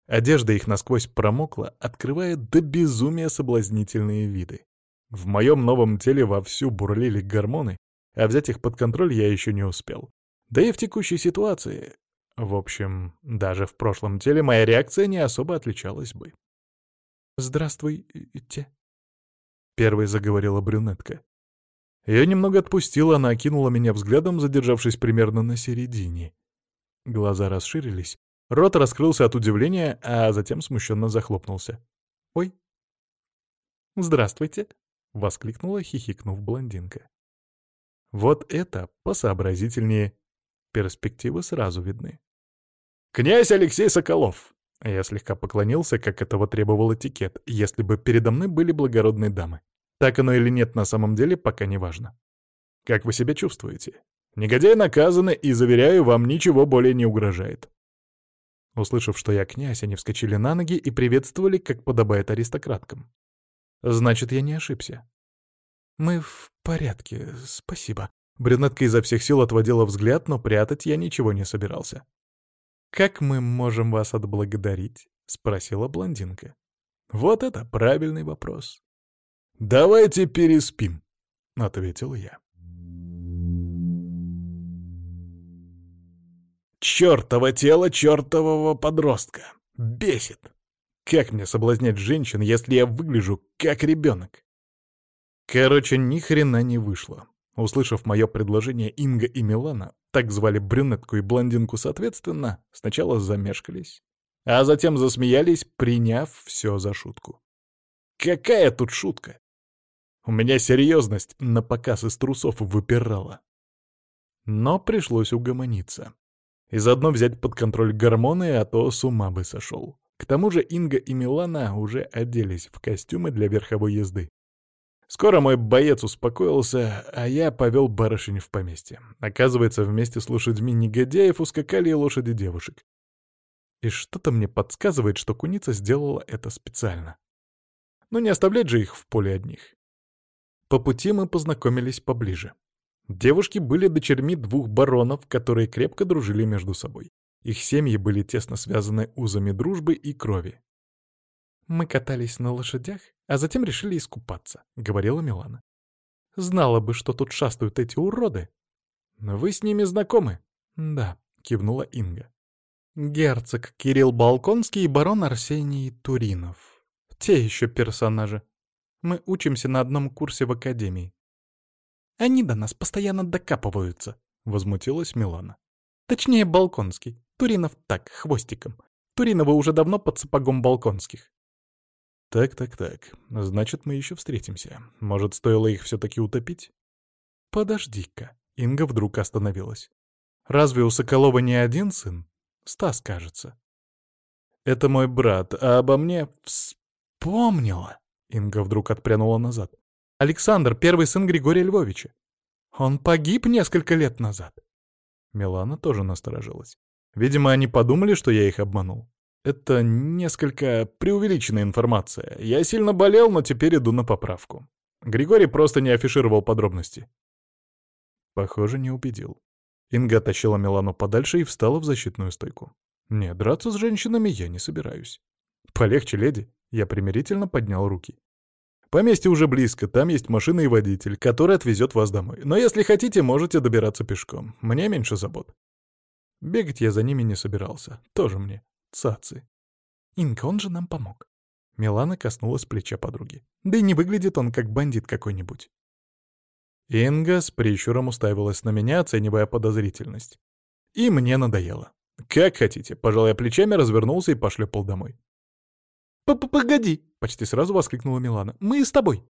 Одежда их насквозь промокла, открывая до безумия соблазнительные виды. В моем новом теле вовсю бурлили гормоны, а взять их под контроль я еще не успел. Да и в текущей ситуации в общем, даже в прошлом теле моя реакция не особо отличалась бы. «Здравствуйте», — первой заговорила брюнетка. Ее немного отпустила, она окинула меня взглядом, задержавшись примерно на середине. Глаза расширились, Рот раскрылся от удивления, а затем смущенно захлопнулся. «Ой!» «Здравствуйте!» — воскликнула, хихикнув блондинка. Вот это посообразительнее. Перспективы сразу видны. «Князь Алексей Соколов!» Я слегка поклонился, как этого требовал этикет, если бы передо мной были благородные дамы. Так оно или нет на самом деле, пока не важно. «Как вы себя чувствуете? Негодяи наказаны, и, заверяю, вам ничего более не угрожает». Услышав, что я князь, они вскочили на ноги и приветствовали, как подобает аристократкам. Значит, я не ошибся. «Мы в порядке, спасибо». Брюнетка изо всех сил отводила взгляд, но прятать я ничего не собирался. «Как мы можем вас отблагодарить?» — спросила блондинка. «Вот это правильный вопрос». «Давайте переспим», — ответил я. Чёртово тело чёртового подростка. Бесит. Как мне соблазнять женщин, если я выгляжу как ребенок? Короче, ни хрена не вышло. Услышав мое предложение Инга и Милана, так звали брюнетку и блондинку соответственно, сначала замешкались, а затем засмеялись, приняв все за шутку. Какая тут шутка? У меня серьезность на показ из трусов выпирала. Но пришлось угомониться и заодно взять под контроль гормоны, а то с ума бы сошел. К тому же Инга и Милана уже оделись в костюмы для верховой езды. Скоро мой боец успокоился, а я повел барышень в поместье. Оказывается, вместе с лошадьми негодяев ускакали и лошади девушек. И что-то мне подсказывает, что куница сделала это специально. Но не оставлять же их в поле одних. По пути мы познакомились поближе. Девушки были дочерьми двух баронов, которые крепко дружили между собой. Их семьи были тесно связаны узами дружбы и крови. «Мы катались на лошадях, а затем решили искупаться», — говорила Милана. «Знала бы, что тут шастают эти уроды». «Вы с ними знакомы?» «Да», — кивнула Инга. «Герцог Кирилл Балконский и барон Арсений Туринов. Те еще персонажи. Мы учимся на одном курсе в академии. Они до нас постоянно докапываются», — возмутилась Милана. «Точнее, Балконский. Туринов так, хвостиком. Туриновы уже давно под сапогом Балконских». «Так-так-так, значит, мы еще встретимся. Может, стоило их все-таки утопить?» «Подожди-ка», — Инга вдруг остановилась. «Разве у Соколова не один сын? Стас, кажется». «Это мой брат, а обо мне вспомнила». Инга вдруг отпрянула назад. Александр, первый сын Григория Львовича. Он погиб несколько лет назад. Милана тоже насторожилась. Видимо, они подумали, что я их обманул. Это несколько преувеличенная информация. Я сильно болел, но теперь иду на поправку. Григорий просто не афишировал подробности. Похоже, не убедил. Инга тащила Милану подальше и встала в защитную стойку. Не, драться с женщинами я не собираюсь. Полегче, леди. Я примирительно поднял руки. Поместье уже близко, там есть машина и водитель, который отвезет вас домой. Но если хотите, можете добираться пешком. Мне меньше забот. Бегать я за ними не собирался. Тоже мне. Цацы. Инка, он же нам помог. Милана коснулась плеча подруги. Да и не выглядит он как бандит какой-нибудь. Инга с прищуром уставилась на меня, оценивая подозрительность. И мне надоело. «Как хотите», — пожал я плечами, развернулся и пошлепал домой. «Погоди!» — почти сразу воскликнула Милана. «Мы с тобой!»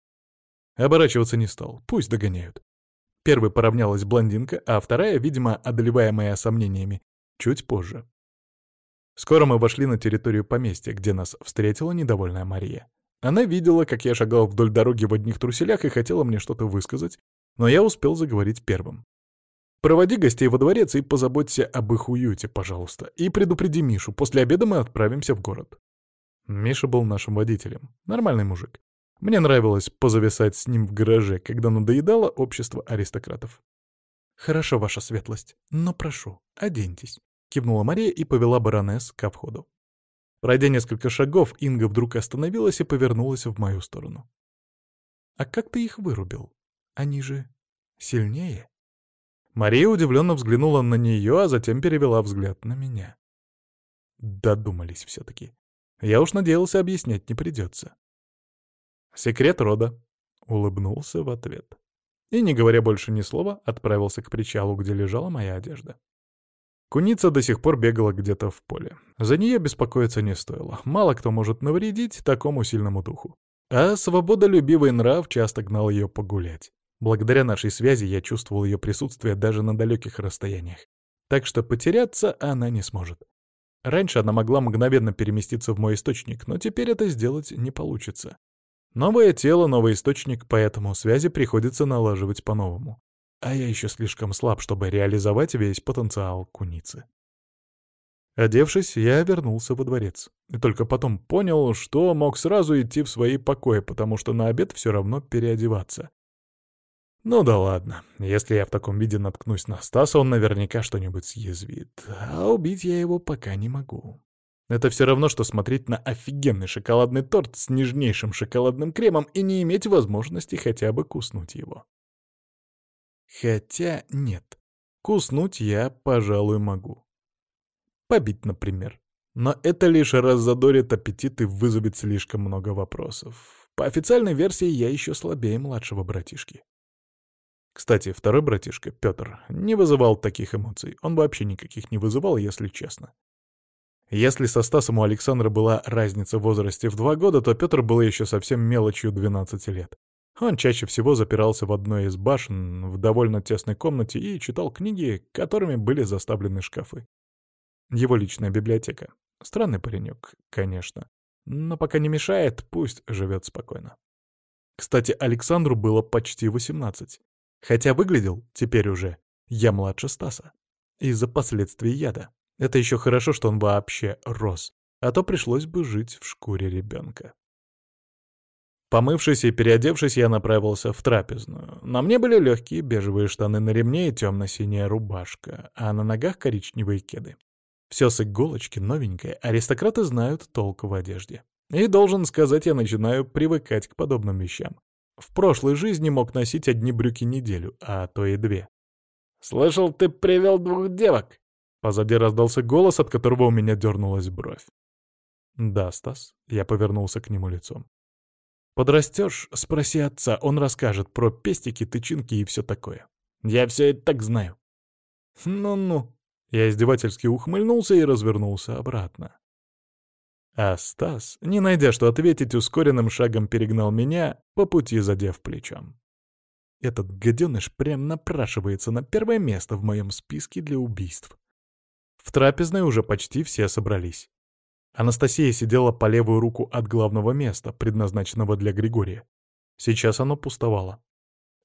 Оборачиваться не стал. Пусть догоняют. Первой поравнялась блондинка, а вторая, видимо, одолеваемая сомнениями, чуть позже. Скоро мы вошли на территорию поместья, где нас встретила недовольная Мария. Она видела, как я шагал вдоль дороги в одних труселях и хотела мне что-то высказать, но я успел заговорить первым. «Проводи гостей во дворец и позаботься об их уюте, пожалуйста, и предупреди Мишу, после обеда мы отправимся в город». Миша был нашим водителем. Нормальный мужик. Мне нравилось позависать с ним в гараже, когда надоедало общество аристократов. «Хорошо, ваша светлость, но прошу, оденьтесь», — кивнула Мария и повела баронесс ко входу. Пройдя несколько шагов, Инга вдруг остановилась и повернулась в мою сторону. «А как ты их вырубил? Они же сильнее?» Мария удивленно взглянула на нее, а затем перевела взгляд на меня. Додумались все-таки. Я уж надеялся, объяснять не придется. «Секрет рода», — улыбнулся в ответ. И, не говоря больше ни слова, отправился к причалу, где лежала моя одежда. Куница до сих пор бегала где-то в поле. За нее беспокоиться не стоило. Мало кто может навредить такому сильному духу. А свободолюбивый нрав часто гнал ее погулять. Благодаря нашей связи я чувствовал ее присутствие даже на далеких расстояниях. Так что потеряться она не сможет. Раньше она могла мгновенно переместиться в мой источник, но теперь это сделать не получится. Новое тело, новый источник, поэтому связи приходится налаживать по-новому а я еще слишком слаб, чтобы реализовать весь потенциал куницы. Одевшись, я вернулся во дворец. И только потом понял, что мог сразу идти в свои покои, потому что на обед все равно переодеваться. Ну да ладно, если я в таком виде наткнусь на Стаса, он наверняка что-нибудь съязвит. А убить я его пока не могу. Это все равно, что смотреть на офигенный шоколадный торт с нежнейшим шоколадным кремом и не иметь возможности хотя бы куснуть его. Хотя нет. Куснуть я, пожалуй, могу. Побить, например. Но это лишь раззадорит аппетит и вызовет слишком много вопросов. По официальной версии я еще слабее младшего братишки. Кстати, второй братишка, Петр, не вызывал таких эмоций. Он вообще никаких не вызывал, если честно. Если со Стасом у Александра была разница в возрасте в два года, то Петр был еще совсем мелочью 12 лет. Он чаще всего запирался в одной из башен в довольно тесной комнате и читал книги, которыми были заставлены шкафы. Его личная библиотека. Странный паренек, конечно. Но пока не мешает, пусть живет спокойно. Кстати, Александру было почти 18. Хотя выглядел, теперь уже, я младше Стаса. Из-за последствий яда. Это еще хорошо, что он вообще рос, а то пришлось бы жить в шкуре ребенка. Помывшись и переодевшись, я направился в трапезную. На мне были легкие бежевые штаны на ремне и темно-синяя рубашка, а на ногах коричневые кеды. Все с иголочки, новенькое, аристократы знают толк в одежде. И, должен сказать, я начинаю привыкать к подобным вещам. В прошлой жизни мог носить одни брюки неделю, а то и две. «Слышал, ты привел двух девок!» Позади раздался голос, от которого у меня дернулась бровь. «Да, Стас», — я повернулся к нему лицом. Подрастешь, спроси отца, он расскажет про пестики, тычинки и все такое. Я все это так знаю. Ну-ну. Я издевательски ухмыльнулся и развернулся обратно. А Стас, не найдя что ответить, ускоренным шагом перегнал меня, по пути задев плечом. Этот гаденыш прям напрашивается на первое место в моем списке для убийств. В трапезной уже почти все собрались. Анастасия сидела по левую руку от главного места, предназначенного для Григория. Сейчас оно пустовало.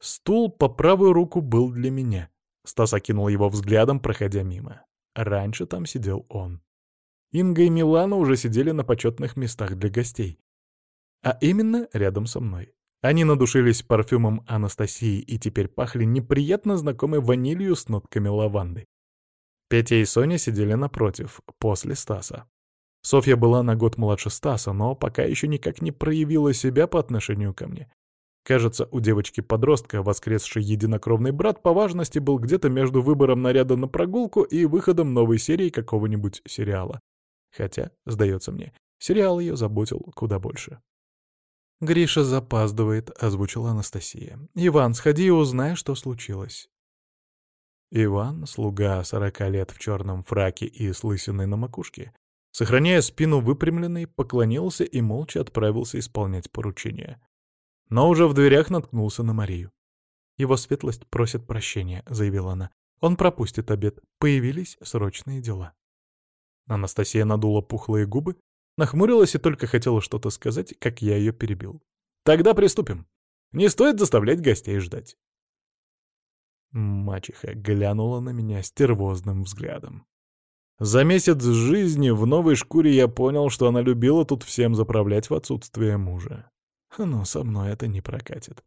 Стул по правую руку был для меня. Стас окинул его взглядом, проходя мимо. Раньше там сидел он. Инга и Милана уже сидели на почетных местах для гостей. А именно рядом со мной. Они надушились парфюмом Анастасии и теперь пахли неприятно знакомой ванилью с нотками лаванды. Петя и Соня сидели напротив, после Стаса. Софья была на год младше Стаса, но пока еще никак не проявила себя по отношению ко мне. Кажется, у девочки-подростка воскресший единокровный брат по важности был где-то между выбором наряда на прогулку и выходом новой серии какого-нибудь сериала. Хотя, сдается мне, сериал ее заботил куда больше. «Гриша запаздывает», — озвучила Анастасия. «Иван, сходи и узнай, что случилось». Иван, слуга сорока лет в черном фраке и с лысиной на макушке, Сохраняя спину выпрямленной, поклонился и молча отправился исполнять поручение. Но уже в дверях наткнулся на Марию. «Его светлость просит прощения», — заявила она. «Он пропустит обед. Появились срочные дела». Анастасия надула пухлые губы, нахмурилась и только хотела что-то сказать, как я ее перебил. «Тогда приступим. Не стоит заставлять гостей ждать». Мачеха глянула на меня стервозным взглядом. За месяц жизни в новой шкуре я понял, что она любила тут всем заправлять в отсутствие мужа. Но со мной это не прокатит.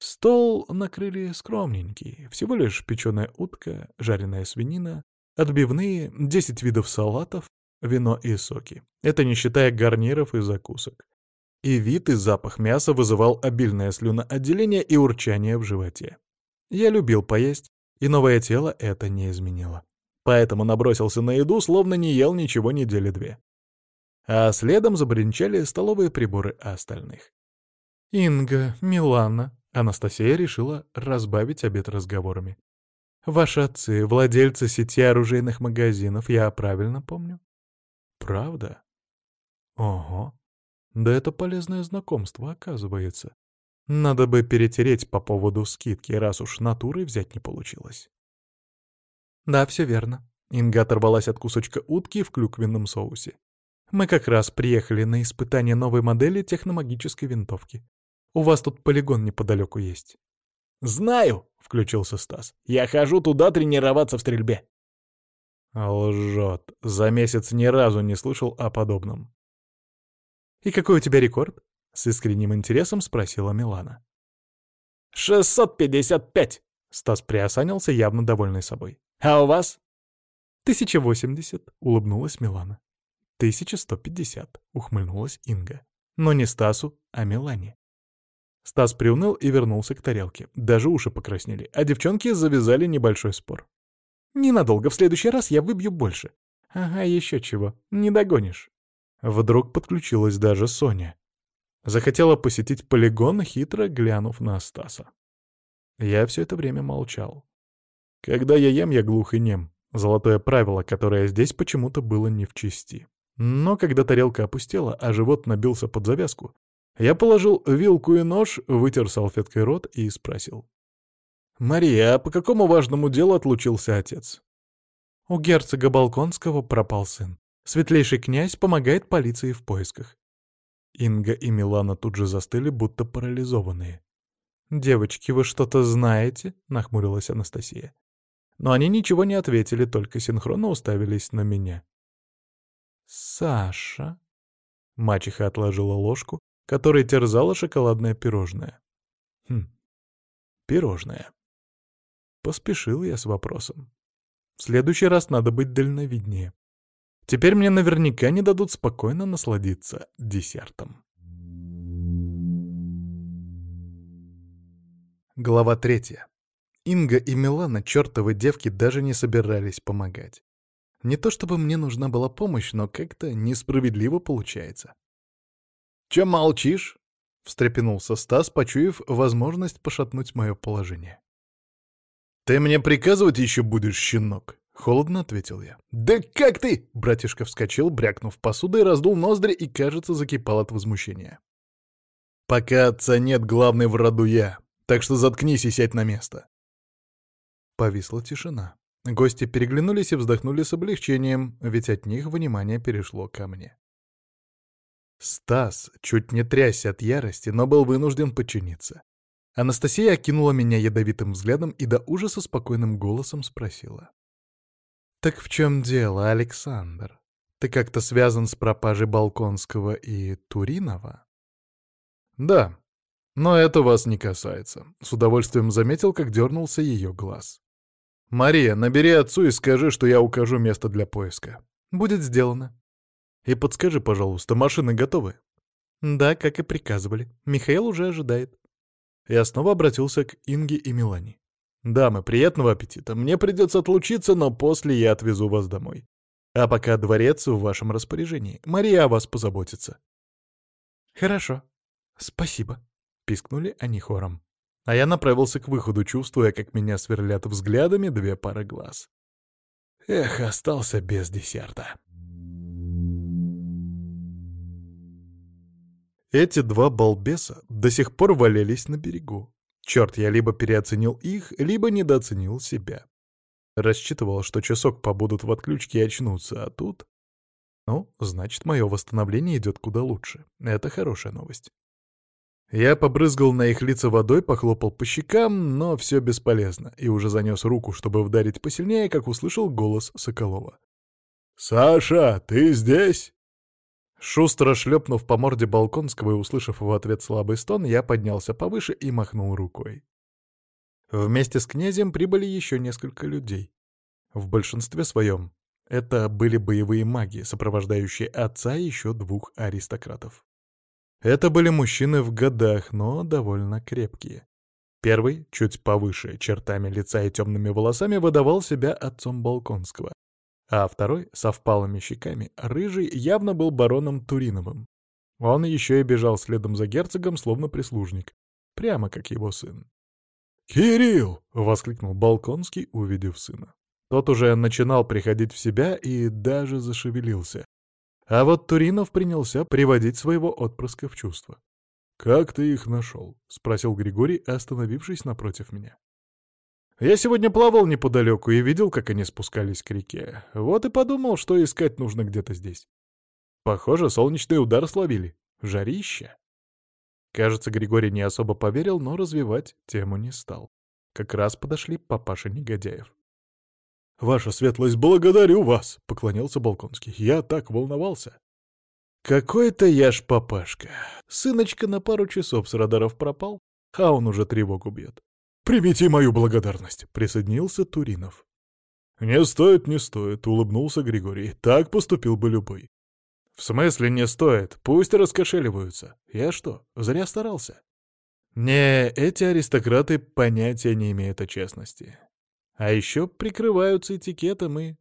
Стол накрыли скромненький. Всего лишь печеная утка, жареная свинина, отбивные, десять видов салатов, вино и соки. Это не считая гарниров и закусок. И вид и запах мяса вызывал обильное слюноотделение и урчание в животе. Я любил поесть, и новое тело это не изменило поэтому набросился на еду, словно не ел ничего недели две. А следом забринчали столовые приборы остальных. «Инга, Милана», — Анастасия решила разбавить обед разговорами. Ваши отцы — владельцы сети оружейных магазинов, я правильно помню? Правда? Ого. Да это полезное знакомство, оказывается. Надо бы перетереть по поводу скидки, раз уж натурой взять не получилось. Да, все верно. Инга оторвалась от кусочка утки в клюквенном соусе. Мы как раз приехали на испытание новой модели техномагической винтовки. У вас тут полигон неподалеку есть. «Знаю!» — включился Стас. «Я хожу туда тренироваться в стрельбе». Лжет. За месяц ни разу не слышал о подобном. «И какой у тебя рекорд?» — с искренним интересом спросила Милана. «Шестьсот пятьдесят пять!» — Стас приосанился, явно довольный собой. «А у вас?» «Тысяча восемьдесят», — улыбнулась Милана. «Тысяча сто пятьдесят», — ухмыльнулась Инга. «Но не Стасу, а Милане». Стас приуныл и вернулся к тарелке. Даже уши покраснели, а девчонки завязали небольшой спор. «Ненадолго, в следующий раз я выбью больше». «Ага, еще чего, не догонишь». Вдруг подключилась даже Соня. Захотела посетить полигон, хитро глянув на Стаса. Я все это время молчал. Когда я ем, я глух и нем. Золотое правило, которое здесь почему-то было не в чести. Но когда тарелка опустела, а живот набился под завязку, я положил вилку и нож, вытер салфеткой рот и спросил. «Мария, а по какому важному делу отлучился отец?» У герцога Балконского пропал сын. Светлейший князь помогает полиции в поисках. Инга и Милана тут же застыли, будто парализованные. «Девочки, вы что-то знаете?» — нахмурилась Анастасия. Но они ничего не ответили, только синхронно уставились на меня. «Саша?» Мачеха отложила ложку, которой терзала шоколадное пирожное. Хм, пирожное. Поспешил я с вопросом. В следующий раз надо быть дальновиднее. Теперь мне наверняка не дадут спокойно насладиться десертом. Глава третья. Инга и Милана, чертовы девки, даже не собирались помогать. Не то чтобы мне нужна была помощь, но как-то несправедливо получается. «Чем молчишь?» — встрепенулся Стас, почуяв возможность пошатнуть мое положение. «Ты мне приказывать еще будешь, щенок?» — холодно ответил я. «Да как ты?» — братишка вскочил, брякнув посудой, раздул ноздри и, кажется, закипал от возмущения. «Пока отца нет, главный в роду я, так что заткнись и сядь на место». Повисла тишина. Гости переглянулись и вздохнули с облегчением, ведь от них внимание перешло ко мне. Стас чуть не трясся от ярости, но был вынужден подчиниться. Анастасия окинула меня ядовитым взглядом и до ужаса спокойным голосом спросила. «Так в чем дело, Александр? Ты как-то связан с пропажей Балконского и Туринова?» «Да, но это вас не касается», — с удовольствием заметил, как дернулся ее глаз. «Мария, набери отцу и скажи, что я укажу место для поиска». «Будет сделано», и подскажи, пожалуйста, машины готовы?» «Да, как и приказывали. Михаил уже ожидает». Я снова обратился к Инге и Милане. «Дамы, приятного аппетита. Мне придется отлучиться, но после я отвезу вас домой. А пока дворец в вашем распоряжении. Мария о вас позаботится». «Хорошо. Спасибо», — пискнули они хором. А я направился к выходу, чувствуя, как меня сверлят взглядами две пары глаз. Эх, остался без десерта. Эти два балбеса до сих пор валялись на берегу. Черт, я либо переоценил их, либо недооценил себя. Рассчитывал, что часок побудут в отключке и очнутся, а тут... Ну, значит, мое восстановление идет куда лучше. Это хорошая новость. Я побрызгал на их лица водой, похлопал по щекам, но все бесполезно, и уже занес руку, чтобы вдарить посильнее, как услышал голос Соколова. «Саша, ты здесь?» Шустро шлепнув по морде Балконского и услышав в ответ слабый стон, я поднялся повыше и махнул рукой. Вместе с князем прибыли еще несколько людей. В большинстве своем это были боевые маги, сопровождающие отца еще двух аристократов. Это были мужчины в годах, но довольно крепкие. Первый, чуть повыше, чертами лица и темными волосами, выдавал себя отцом Балконского, а второй, со впалыми щеками, рыжий, явно был бароном Туриновым. Он еще и бежал следом за герцогом, словно прислужник, прямо как его сын. «Кирилл!» — воскликнул Балконский, увидев сына. Тот уже начинал приходить в себя и даже зашевелился. А вот Туринов принялся приводить своего отпрыска в чувство. «Как ты их нашел?» — спросил Григорий, остановившись напротив меня. «Я сегодня плавал неподалеку и видел, как они спускались к реке. Вот и подумал, что искать нужно где-то здесь. Похоже, солнечный удар словили. Жарища». Кажется, Григорий не особо поверил, но развивать тему не стал. Как раз подошли папаша негодяев. «Ваша светлость, благодарю вас!» — поклонился Балконский. «Я так волновался!» «Какой-то я ж папашка. Сыночка на пару часов с радаров пропал, а он уже тревогу бьет. Примите мою благодарность!» — присоединился Туринов. «Не стоит, не стоит», — улыбнулся Григорий. «Так поступил бы любой». «В смысле не стоит? Пусть раскошеливаются. Я что, зря старался?» «Не, эти аристократы понятия не имеют о честности. А еще прикрываются этикетом и...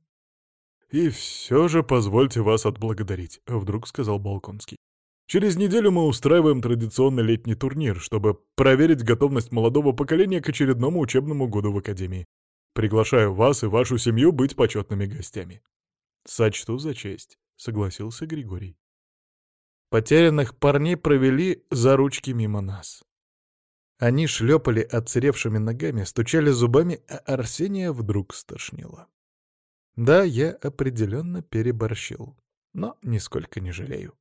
«И все же позвольте вас отблагодарить», — вдруг сказал Балконский. «Через неделю мы устраиваем традиционный летний турнир, чтобы проверить готовность молодого поколения к очередному учебному году в Академии. Приглашаю вас и вашу семью быть почетными гостями». «Сочту за честь», — согласился Григорий. Потерянных парней провели за ручки мимо нас. Они шлепали отсыревшими ногами, стучали зубами, а Арсения вдруг стошнило. Да, я определенно переборщил, но нисколько не жалею.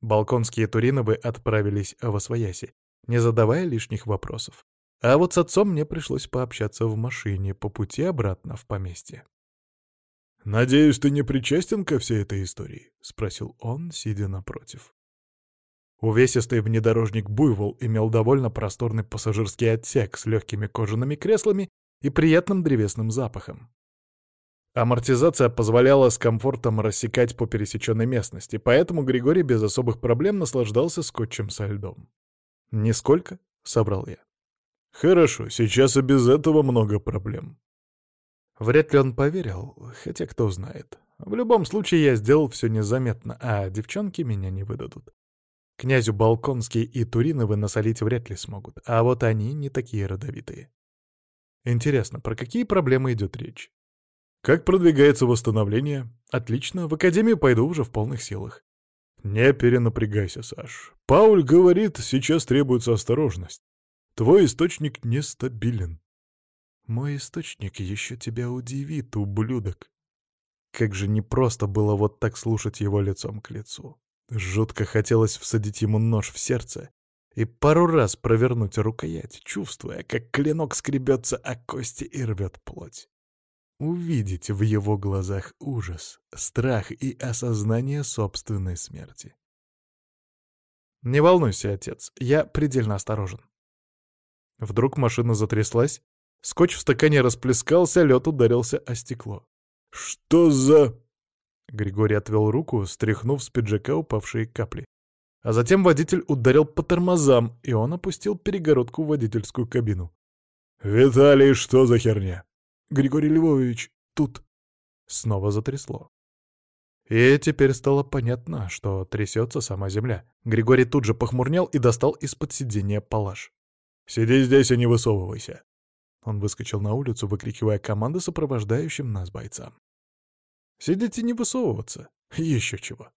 Балконские Туриновы отправились в Освояси, не задавая лишних вопросов. А вот с отцом мне пришлось пообщаться в машине по пути обратно в поместье. «Надеюсь, ты не причастен ко всей этой истории?» — спросил он, сидя напротив. Увесистый внедорожник «Буйвол» имел довольно просторный пассажирский отсек с легкими кожаными креслами и приятным древесным запахом. Амортизация позволяла с комфортом рассекать по пересеченной местности, поэтому Григорий без особых проблем наслаждался скотчем со льдом. «Нисколько?» — собрал я. «Хорошо, сейчас и без этого много проблем». Вряд ли он поверил, хотя кто знает. В любом случае я сделал все незаметно, а девчонки меня не выдадут. Князю Балконский и Туриновы насолить вряд ли смогут, а вот они не такие родовитые. Интересно, про какие проблемы идет речь? Как продвигается восстановление? Отлично, в академию пойду уже в полных силах. Не перенапрягайся, Саш. Пауль говорит, сейчас требуется осторожность. Твой источник нестабилен. Мой источник еще тебя удивит, ублюдок. Как же непросто было вот так слушать его лицом к лицу. Жутко хотелось всадить ему нож в сердце и пару раз провернуть рукоять, чувствуя, как клинок скребется о кости и рвет плоть. Увидеть в его глазах ужас, страх и осознание собственной смерти. «Не волнуйся, отец, я предельно осторожен». Вдруг машина затряслась, скотч в стакане расплескался, лед ударился о стекло. «Что за...» Григорий отвел руку, стряхнув с пиджака упавшие капли. А затем водитель ударил по тормозам, и он опустил перегородку в водительскую кабину. «Виталий, что за херня?» «Григорий Львович, тут...» Снова затрясло. И теперь стало понятно, что трясется сама земля. Григорий тут же похмурнел и достал из-под сиденья палаш. «Сиди здесь и не высовывайся!» Он выскочил на улицу, выкрикивая команды сопровождающим нас бойцам. Сидеть и не высовываться. Еще чего.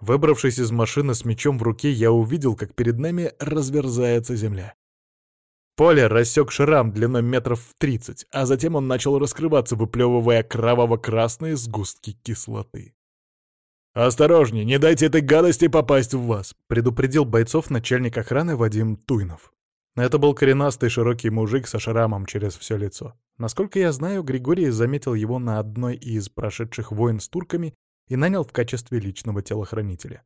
Выбравшись из машины с мечом в руке, я увидел, как перед нами разверзается земля. Поле рассек шрам длиной метров в тридцать, а затем он начал раскрываться, выплевывая кроваво-красные сгустки кислоты. «Осторожнее, не дайте этой гадости попасть в вас!» — предупредил бойцов начальник охраны Вадим Туйнов. Это был коренастый широкий мужик со шрамом через все лицо. Насколько я знаю, Григорий заметил его на одной из прошедших войн с турками и нанял в качестве личного телохранителя.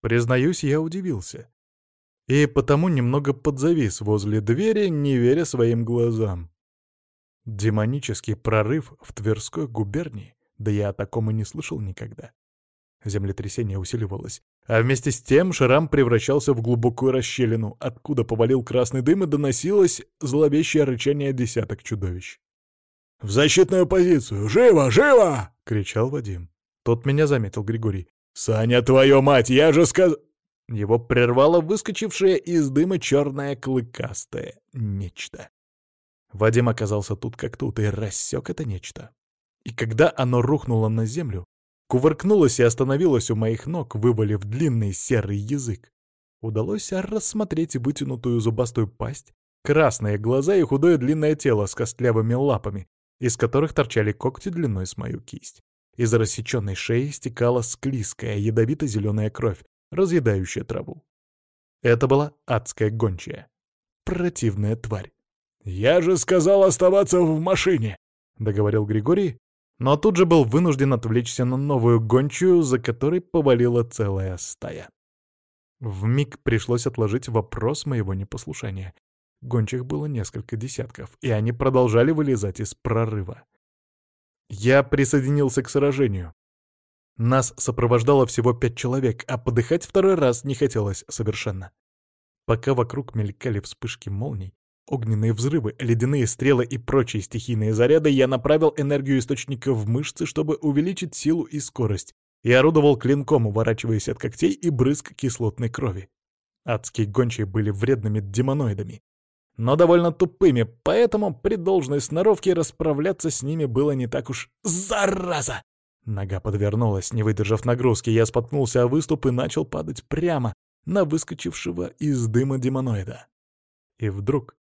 Признаюсь, я удивился. И потому немного подзавис возле двери, не веря своим глазам. Демонический прорыв в Тверской губернии? Да я о таком и не слышал никогда. Землетрясение усиливалось, а вместе с тем шрам превращался в глубокую расщелину, откуда повалил красный дым и доносилось зловещее рычание десяток чудовищ. «В защитную позицию! Живо! Живо!» — кричал Вадим. Тот меня заметил, Григорий. «Саня, твою мать, я же сказ...» Его прервало выскочившее из дыма черное клыкастое нечто. Вадим оказался тут как тут и рассек это нечто. И когда оно рухнуло на землю, кувыркнулось и остановилось у моих ног, вывалив длинный серый язык, удалось рассмотреть вытянутую зубастую пасть, красные глаза и худое длинное тело с костлявыми лапами, из которых торчали когти длиной с мою кисть. Из рассеченной шеи стекала склизкая, ядовито-зеленая кровь, разъедающая траву. Это была адская гончая. Противная тварь. «Я же сказал оставаться в машине!» — договорил Григорий, но тут же был вынужден отвлечься на новую гончую, за которой повалила целая стая. В миг пришлось отложить вопрос моего непослушания. Гончих было несколько десятков, и они продолжали вылезать из прорыва. Я присоединился к сражению. Нас сопровождало всего пять человек, а подыхать второй раз не хотелось совершенно. Пока вокруг мелькали вспышки молний, огненные взрывы, ледяные стрелы и прочие стихийные заряды, я направил энергию источника в мышцы, чтобы увеличить силу и скорость, и орудовал клинком, уворачиваясь от когтей и брызг кислотной крови. Адские гончие были вредными демоноидами, но довольно тупыми, поэтому при должной сноровке расправляться с ними было не так уж «Зараза!». Нога подвернулась, не выдержав нагрузки, я споткнулся о выступ и начал падать прямо на выскочившего из дыма демоноида. И вдруг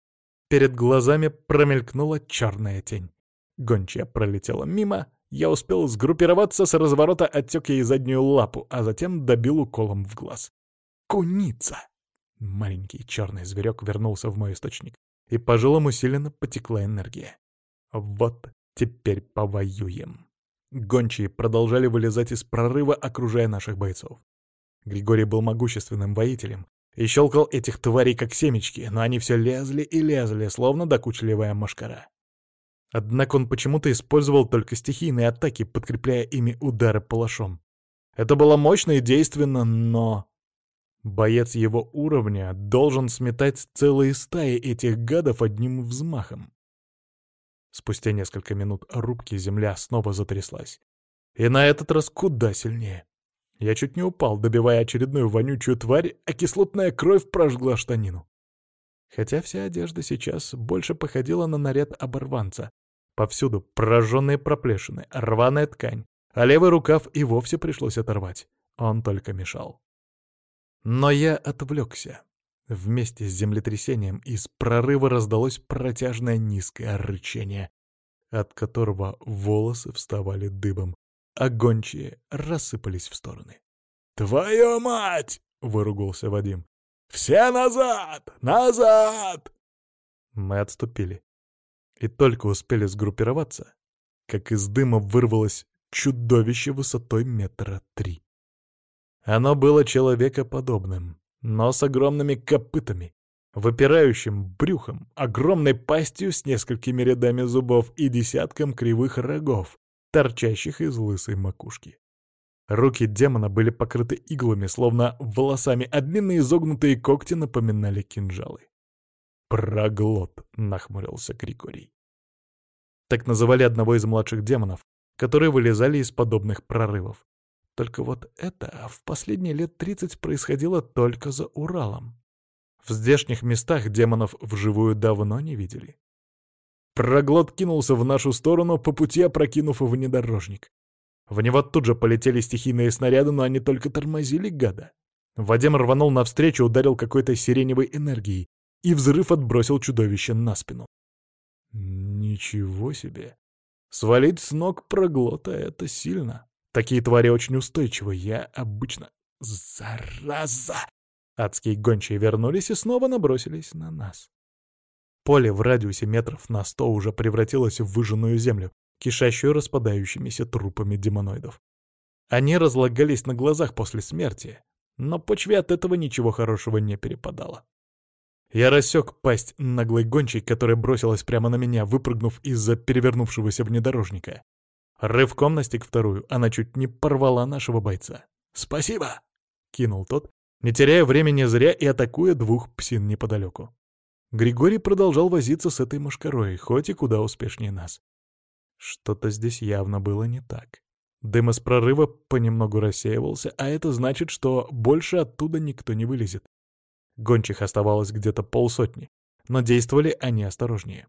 перед глазами промелькнула черная тень. Гончая пролетела мимо, я успел сгруппироваться, с разворота отсек ей заднюю лапу, а затем добил уколом в глаз. Куница! Маленький черный зверек вернулся в мой источник, и по жилам усиленно потекла энергия. Вот теперь повоюем. Гончие продолжали вылезать из прорыва, окружая наших бойцов. Григорий был могущественным воителем и щелкал этих тварей как семечки, но они все лезли и лезли, словно докучливая машкара. Однако он почему-то использовал только стихийные атаки, подкрепляя ими удары палашом. Это было мощно и действенно, но... Боец его уровня должен сметать целые стаи этих гадов одним взмахом. Спустя несколько минут рубки земля снова затряслась. И на этот раз куда сильнее. Я чуть не упал, добивая очередную вонючую тварь, а кислотная кровь прожгла штанину. Хотя вся одежда сейчас больше походила на наряд оборванца. Повсюду прожженные проплешины, рваная ткань, а левый рукав и вовсе пришлось оторвать. Он только мешал. Но я отвлекся. Вместе с землетрясением из прорыва раздалось протяжное низкое рычание, от которого волосы вставали дыбом, а гончие рассыпались в стороны. «Твою мать!» — выругался Вадим. «Все назад! Назад!» Мы отступили. И только успели сгруппироваться, как из дыма вырвалось чудовище высотой метра три. Оно было человекоподобным, но с огромными копытами, выпирающим брюхом, огромной пастью с несколькими рядами зубов и десятком кривых рогов, торчащих из лысой макушки. Руки демона были покрыты иглами, словно волосами, а длинные изогнутые когти напоминали кинжалы. «Проглот!» — нахмурился Григорий. Так называли одного из младших демонов, которые вылезали из подобных прорывов. Только вот это в последние лет 30 происходило только за Уралом. В здешних местах демонов вживую давно не видели. Проглот кинулся в нашу сторону, по пути опрокинув внедорожник. В него тут же полетели стихийные снаряды, но они только тормозили гада. Вадим рванул навстречу, ударил какой-то сиреневой энергией, и взрыв отбросил чудовище на спину. Ничего себе! Свалить с ног проглота — это сильно. Такие твари очень устойчивы, я обычно... Зараза! Адские гончие вернулись и снова набросились на нас. Поле в радиусе метров на сто уже превратилось в выжженную землю, кишащую распадающимися трупами демоноидов. Они разлагались на глазах после смерти, но почве от этого ничего хорошего не перепадало. Я рассек пасть наглой гончей, которая бросилась прямо на меня, выпрыгнув из-за перевернувшегося внедорожника. Рывком настиг вторую, она чуть не порвала нашего бойца. «Спасибо!» — кинул тот, не теряя времени зря и атакуя двух псин неподалеку. Григорий продолжал возиться с этой мушкарой, хоть и куда успешнее нас. Что-то здесь явно было не так. Дым из прорыва понемногу рассеивался, а это значит, что больше оттуда никто не вылезет. Гончих оставалось где-то полсотни, но действовали они осторожнее.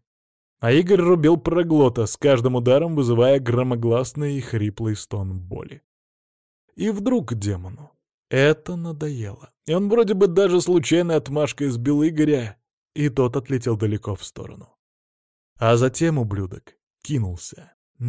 А Игорь рубил проглота, с каждым ударом вызывая громогласный и хриплый стон боли. И вдруг демону это надоело. И он вроде бы даже случайной отмашкой сбил Игоря, и тот отлетел далеко в сторону. А затем ублюдок кинулся